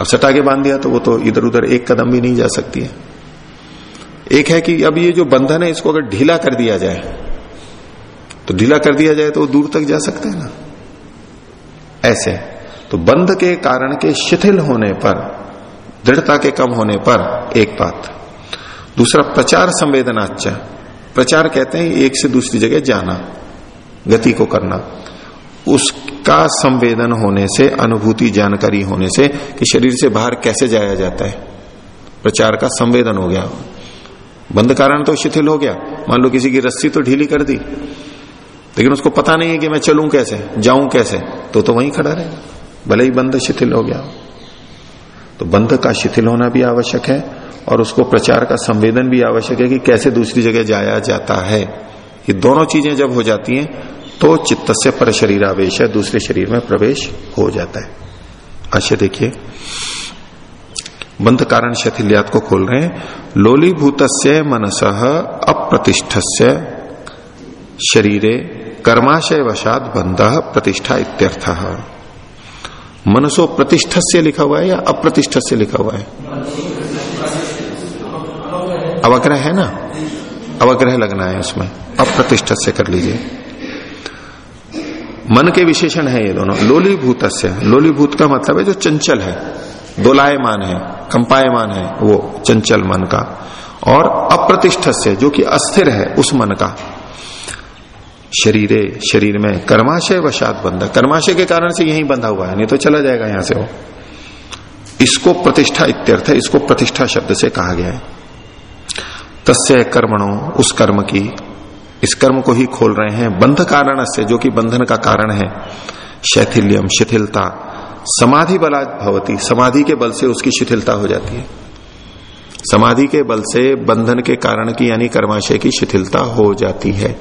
अब सटा के बाँध दिया तो वो तो इधर उधर एक कदम भी नहीं जा सकती है। एक है कि अब ये जो बंधन है, इसको अगर ढीला कर दिया जाए तो ढीला कर दिया जाए तो वो दूर तक जा सकते हैं ना? ऐसे। तो बंध के कारण के शिथिल होने पर, दृढ़ता के कम होने पर एक बात। दूसरा, प्रचार संवेदनाच प्रचार कहते हैं, एक से दूसरी जगह जाना, गति को करना। उसका संवेदन होने से, अनुभूति जानकारी होने से कि शरीर से बाहर कैसे जाया जाता है। प्रचार का संवेदन हो गया। बंद कारण तो शिथिल हो गया। मान लो किसी की रस्सी तो ढीली कर दी। लेकिन उसको पता नहीं है कि मैं चलूँ कैसे, जाऊँ कैसे। तो तो वहीं खड़ा रहेगा। भले ही बंद शिथिल हो गया। तो बंध का शिथिल होना भी आवश्यक है और उसको प्रचार का संवेदन भी आवश्यक है कि कैसे दूसरी जगह जाया जाता है। ये दोनों चीज़ें जब हो जाती हैं तो चित्त से पर शरीर आवेश है, दूसरे शरीर में प्रवेश हो जाता है। अच्छा देखिए बंध कारण शथिल्यात को खोल रहे हैं। लोलीभूत मनस अप्रतिष्ठ शरीरे कर्माशय वशात बंध प्रतिष्ठा इत्यर्थ। मनसो प्रतिष्ठ से लिखा हुआ है या अप्रतिष्ठ से लिखा हुआ है? अवग्रह है ना? अवग्रह लगना है उसमें। अप्रतिष्ठ से कर लीजिए। मन के विशेषण है ये दोनों। लोलीभूत लोलीभूत का मतलब है जो चंचल है। दोलायमान है, कंपायमान है, वो चंचल मन का। और अप्रतिष्ठ से जो कि अस्थिर है उस मन का। शरीरे, शरीर में कर्माशय वशात बंधा कर्माशय के कारण से यही बंधा हुआ है, नहीं तो चला जाएगा यहाँ से वो। इसको प्रतिष्ठा इत्यर्थ है, इसको प्रतिष्ठा शब्द से कहा गया है। तस्य कर्मणों, उस कर्म की इस कर्म को ही खोल रहे हैं। बंध कारण से, जो कि बंधन का कारण है, शैथिल्यम, शिथिलता, समाधि बला भवती, समाधि के बल से उसकी शिथिलता हो जाती है। समाधि के बल से बंधन के कारण की, यानी कर्माशय की शिथिलता हो जाती है।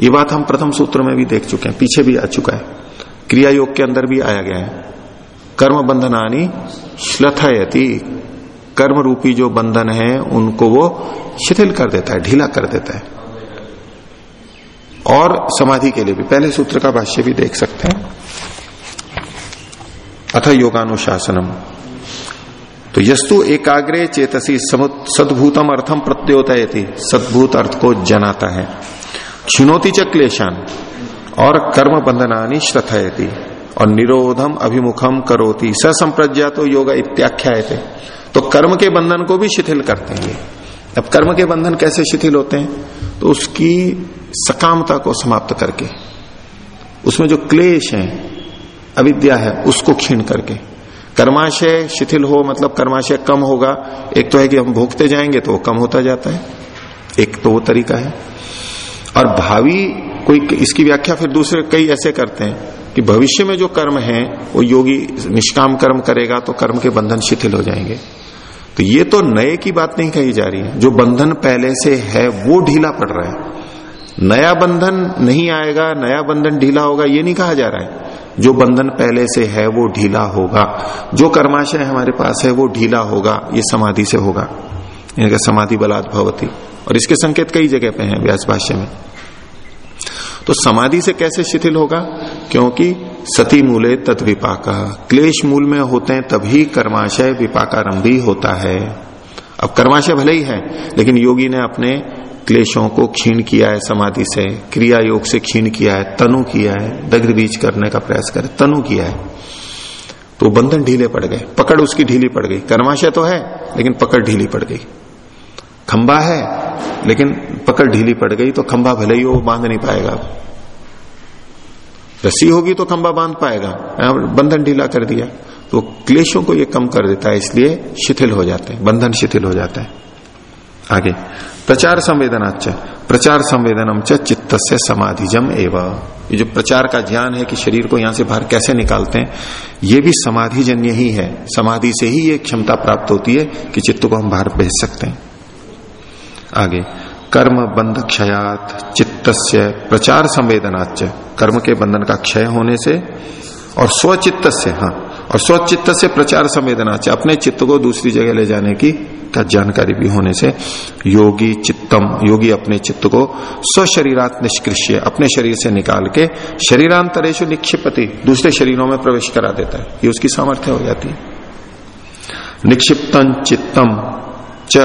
ये बात हम प्रथम सूत्र में भी देख चुके हैं, पीछे भी आ चुका है। क्रिया योग के अंदर भी आया गया है। कर्म बंधनानी श्लथयति। कर्म रूपी जो बंधन है, उनको वो शिथिल कर देता है, ढीला कर देता है। और समाधि के लिए भी। पहले सूत्र का भाष्य भी देख सकते हैं। अथ योगानुशासनम। तो यस्तु एकाग्रे चेतसी सदभूतम अर्थम प्रत्योतयति। सदभूत अर्थ को जनाता है। क्षिणोति च क्लेशान और कर्म बंधनानी श्रथयति। और निरोधम अभिमुखम करोति। ससंप्रज्ञा तो योग इत्याख्या तो कर्म के बंधन को भी शिथिल करते हैं अब कर्म के बंधन कैसे शिथिल होते हैं? तो उसकी सकामता को समाप्त करके, उसमें जो क्लेश है, अविद्या है, उसको क्षीण करके। कर्माशय शिथिल हो मतलब कर्माशय कम होगा। एक तो है कि हम भोगते जाएँगे तो वो कम होता जाता है। एक तो वो तरीका है। और भावी कोई इसकी व्याख्या फिर दूसरे कई ऐसे करते हैं कि भविष्य में जो कर्म है, वो योगी निष्काम कर्म करेगा तो कर्म के बंधन शिथिल हो जाएँगे। तो ये तो नए की बात नहीं कही जा रही है। जो बंधन पहले से है, वो ढीला पड़ रहा है। नया बंधन नहीं आएगा, नया बंधन ढीला होगा, ये नहीं कहा जा रहा है। जो बंधन पहले से है, वो ढीला होगा। जो कर्माशय हमारे पास है, वो ढीला होगा, ये समाधि से होगा। इनका समाधि बलात् भवती। और इसके संकेत कई जगह पे हैं व्यास भाष्य में। तो समाधि से कैसे शिथिल होगा? क्योंकि सती मूले तद विपाक। क्लेश मूल में होते हैं, तभी कर्माशय विपाकारंभी होता है। अब कर्माशय भले ही है, लेकिन योगी ने अपने क्लेशों को क्षीण किया है, समाधि से क्रिया योग से क्षीण किया है, तनु किया है, दग्ध बीज करने का प्रयास करे, तनु किया है। तो बंधन ढीले पड़ गए, पकड़ उसकी ढीली पड़ गई। कर्माशय तो है, लेकिन पकड़ ढीली पड़ गई। खंबा है, लेकिन पकड़ ढीली पड़ गई तो खंबा भले ही वो बाँध नहीं पाएगा। रस्सी होगी तो खंबा बाँध पाएगा। बंधन ढीला कर दिया। तो क्लेशों को ये कम कर देता है, इसलिए शिथिल हो जाते हैं, बंधन शिथिल हो जाता है। आगे। प्रचार संवेदनाच प्रचार संवेदनम च चित्त से समाधिजम एवं। ये जो प्रचार का ज्ञान है कि शरीर को यहाँ से बाहर कैसे निकालते हैं, ये भी समाधि जन्य ही है। समाधि से ही ये क्षमता प्राप्त होती है कि चित्त को हम बाहर भेज सकते हैं। आगे, कर्म बंध क्षयात चित्त प्रचार संवेदनाच कर्म के बंधन का क्षय होने से और स्वचित्त से हाँ और स्वचित्त से प्रचार संवेदना से अपने चित्त को दूसरी जगह ले जाने की का जानकारी भी होने से योगी चित्तम, योगी अपने चित्त को स्वशरीरात निष्कृष्य, अपने शरीर से निकाल के शरीरांतरेश निक्षिपति, दूसरे शरीरों में प्रवेश करा देता है। ये उसकी सामर्थ्य हो जाती है। निक्षिप्तन चित्तम च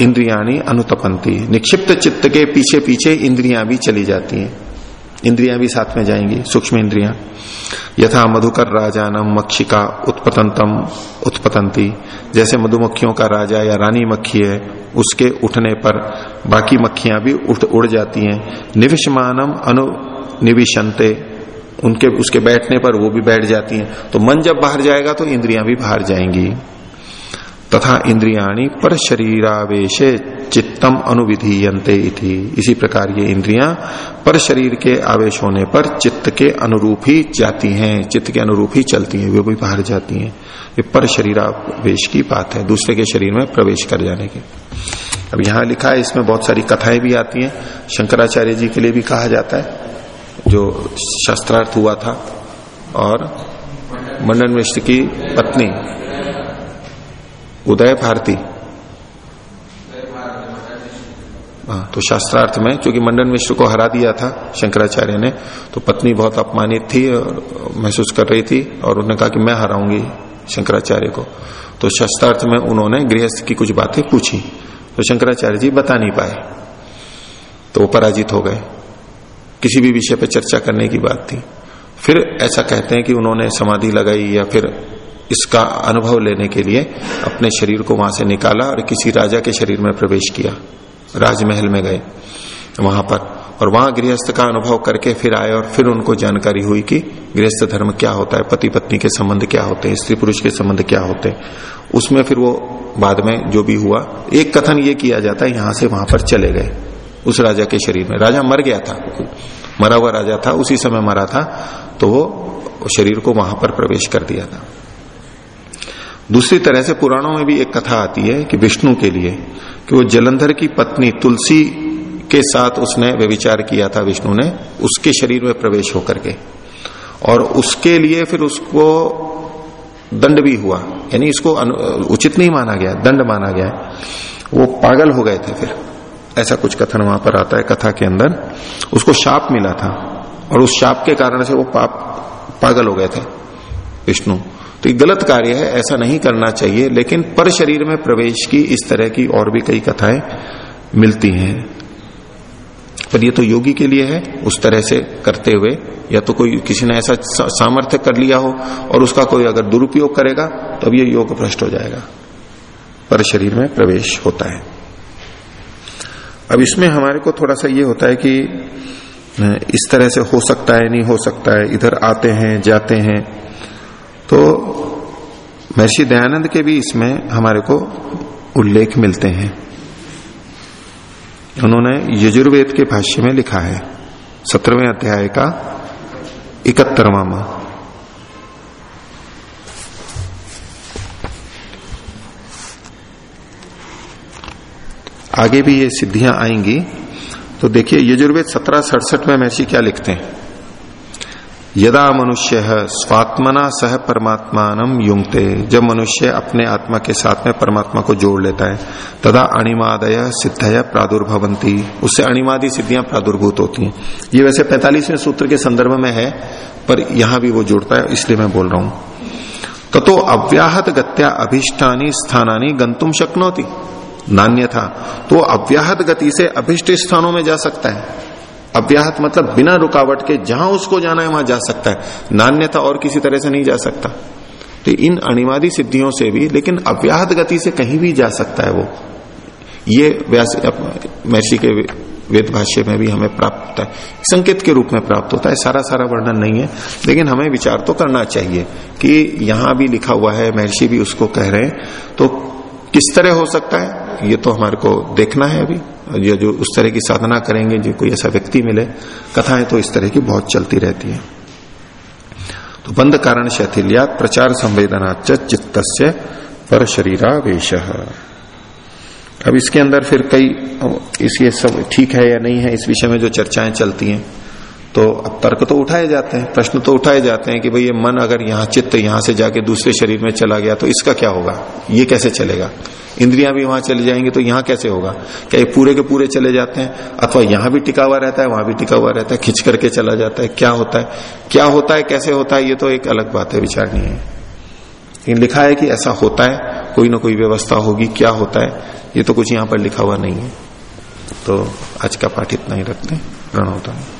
इंद्रियाणी अनुतपंती निक्षिप्त चित्त के पीछे पीछे इंद्रियाँ भी चली जाती हैं। इंद्रियाँ भी साथ में जाएँगी, सूक्ष्म इंद्रियाँ। यथा मधुकर राजानम मक्षिका उत्पतंतम उत्पतंती जैसे मधुमक्खियों का राजा या रानी मक्खी है, उसके उठने पर बाकी मक्खियाँ भी उठ, उड़ जाती हैं। निविशमानम अनु निविशंते उनके, उसके बैठने पर वो भी बैठ जाती हैं। तो मन जब बाहर जाएगा तो इंद्रियाँ भी बाहर जाएँगी। तथा इंद्रियाणी पर शरीरावेश चित्तम अनुविधीयंते इति। इसी प्रकार ये इंद्रियाँ पर शरीर के आवेश होने पर चित्त के अनुरूप ही जाती हैं, चित्त के अनुरूप ही चलती हैं, वे भी बाहर जाती हैं। ये पर शरीरावेश की बात है, दूसरे के शरीर में प्रवेश कर जाने की। अब यहाँ लिखा है, इसमें बहुत सारी कथाएँ भी आती हैं, शंकराचार्य जी के लिए भी कहा जाता है, जो शस्त्रार्थ हुआ था, और मंडन मिश्र की पत्नी उदय भारती। हाँ तो शास्त्रार्थ में क्योंकि मंडन मिश्र को हरा दिया था शंकराचार्य ने तो पत्नी बहुत अपमानित थी और महसूस कर रही थी और उन्होंने कहा कि मैं हराऊँगी शंकराचार्य को। तो शास्त्रार्थ में उन्होंने गृहस्थ की कुछ बातें पूछी तो शंकराचार्य जी बता नहीं पाए तो वो पराजित हो गए। किसी भी विषय पर चर्चा करने की बात थी। फिर ऐसा कहते हैं कि उन्होंने समाधि लगाई या फिर इसका अनुभव लेने के लिए अपने शरीर को वहाँ से निकाला और किसी राजा के शरीर में प्रवेश किया। राजमहल में गए वहाँ पर और वहाँ गृहस्थ का अनुभव करके फिर आए और फिर उनको जानकारी हुई कि गृहस्थ धर्म क्या होता है, पति पत्नी के संबंध क्या होते हैं, स्त्री पुरुष के संबंध क्या होते हैं। उसमें फिर वो बाद में जो भी हुआ, एक कथन ये किया जाता है, यहाँ से वहाँ पर चले गए उस राजा के शरीर में। राजा मर गया था, मरा हुआ राजा था, उसी समय मरा था तो वो शरीर को वहाँ पर प्रवेश कर दिया था। दूसरी तरह से पुराणों में भी एक कथा आती है कि विष्णु के लिए कि वो जलंधर की पत्नी तुलसी के साथ उसने व्यविचार किया था विष्णु ने, उसके शरीर में प्रवेश होकर के। और उसके लिए फिर उसको दंड भी हुआ। यानी इसको उचित नहीं माना गया, दंड माना गया। वो पागल हो गए थे फिर। ऐसा कुछ कथन वहाँ पर आता है कथा के अंदर। उसको शाप मिला था। और उस शाप के कारण से वो पाप, पागल हो गए थे विष्णु। तो ये गलत कार्य है, ऐसा नहीं करना चाहिए, लेकिन पर शरीर में प्रवेश की इस तरह की और भी कई कथाएँ मिलती हैं। पर ये तो योगी के लिए है, उस तरह से करते हुए, या तो कोई किसी ने ऐसा सामर्थ्य कर लिया हो, और उसका कोई अगर दुरुपयोग करेगा तो अब ये योग भ्रष्ट हो जाएगा। पर शरीर में प्रवेश होता है। अब इसमें हमारे को थोड़ा सा ये होता है कि, इस तरह से हो सकता है, नहीं हो सकता है, इधर आते हैं, जाते हैं तो महर्षि दयानंद के भी इसमें हमारे को उल्लेख मिलते हैं। उन्होंने यजुर्वेद के भाष्य में लिखा है, सत्रहवें अध्याय का इकहत्तरवा आगे भी ये सिद्धियाँ आएँगी। तो देखिए, यजुर्वेद सत्रह सड़सठ में महर्षि क्या लिखते हैं? यदा मनुष्य स्वात्मना सह परमात्मान युंगते जब मनुष्य अपने आत्मा के साथ में परमात्मा को जोड़ लेता है तदा अणिमादय सिद्धय प्रादुर्भवंती उससे अणिमादि सिद्धियाँ प्रादुर्भूत होती हैं। ये वैसे पैंतालीसवें सूत्र के संदर्भ में है पर यहाँ भी वो जुड़ता है इसलिए मैं बोल रहा हूँ। तो, तो अव्याहत गत्या अभिष्टानी स्थानी गंतुम शक्नोती। नान्य था तो अव्याहत गति से अभिष्ट स्थानों में जा सकता है। अव्याहत मतलब बिना रुकावट के जहाँ उसको जाना है, वहाँ जा सकता है। नान्यता और किसी तरह से नहीं जा सकता। तो इन अणिवादी सिद्धियों से भी, लेकिन अव्याहत गति से कहीं भी जा सकता है वो। ये व्यास महर्षि के वेद भाष्य में भी हमें प्राप्त होता है। संकेत के रूप में प्राप्त होता है। सारा सारा वर्णन नहीं है। लेकिन हमें विचार तो करना चाहिए कि यहाँ भी लिखा हुआ है, महर्षि भी उसको कह रहे हैं। तो किस तरह हो सकता है? ये तो हमारे को देखना है अभी। ये जो उस तरह की साधना करेंगे, जो कोई ऐसा व्यक्ति मिले, कथाएँ तो इस तरह की बहुत चलती रहती है। तो बंद कारण शैथिल्या प्रचार संवेदना चित्त पर शरीरावेश। अब इसके अंदर फिर कई इसलिए सब ठीक है या नहीं है, इस विषय में जो चर्चाएँ चलती हैं तो अब तर्क तो उठाए जाते हैं, प्रश्न तो उठाए जाते हैं कि भाई ये मन अगर यहाँ चित्त यहाँ से जाके दूसरे शरीर में चला गया तो इसका क्या होगा? ये कैसे चलेगा? इंद्रियाँ भी वहाँ चली जाएँगी तो यहाँ कैसे होगा? क्या ये पूरे के पूरे चले जाते हैं? अथवा यहाँ भी टिका हुआ रहता है, वहाँ भी टिका हुआ रहता है, खिंच करके चला जाता है, क्या होता है? क्या होता है, कैसे होता है, ये तो एक अलग बात है विचारनी है। लेकिन लिखा है कि ऐसा होता है, कोई ना कोई व्यवस्था होगी, क्या होता है, ये तो कुछ यहाँ पर लिखा हुआ नहीं है। तो आज का पाठ इतना ही रखते हैं, प्रणव होता ओ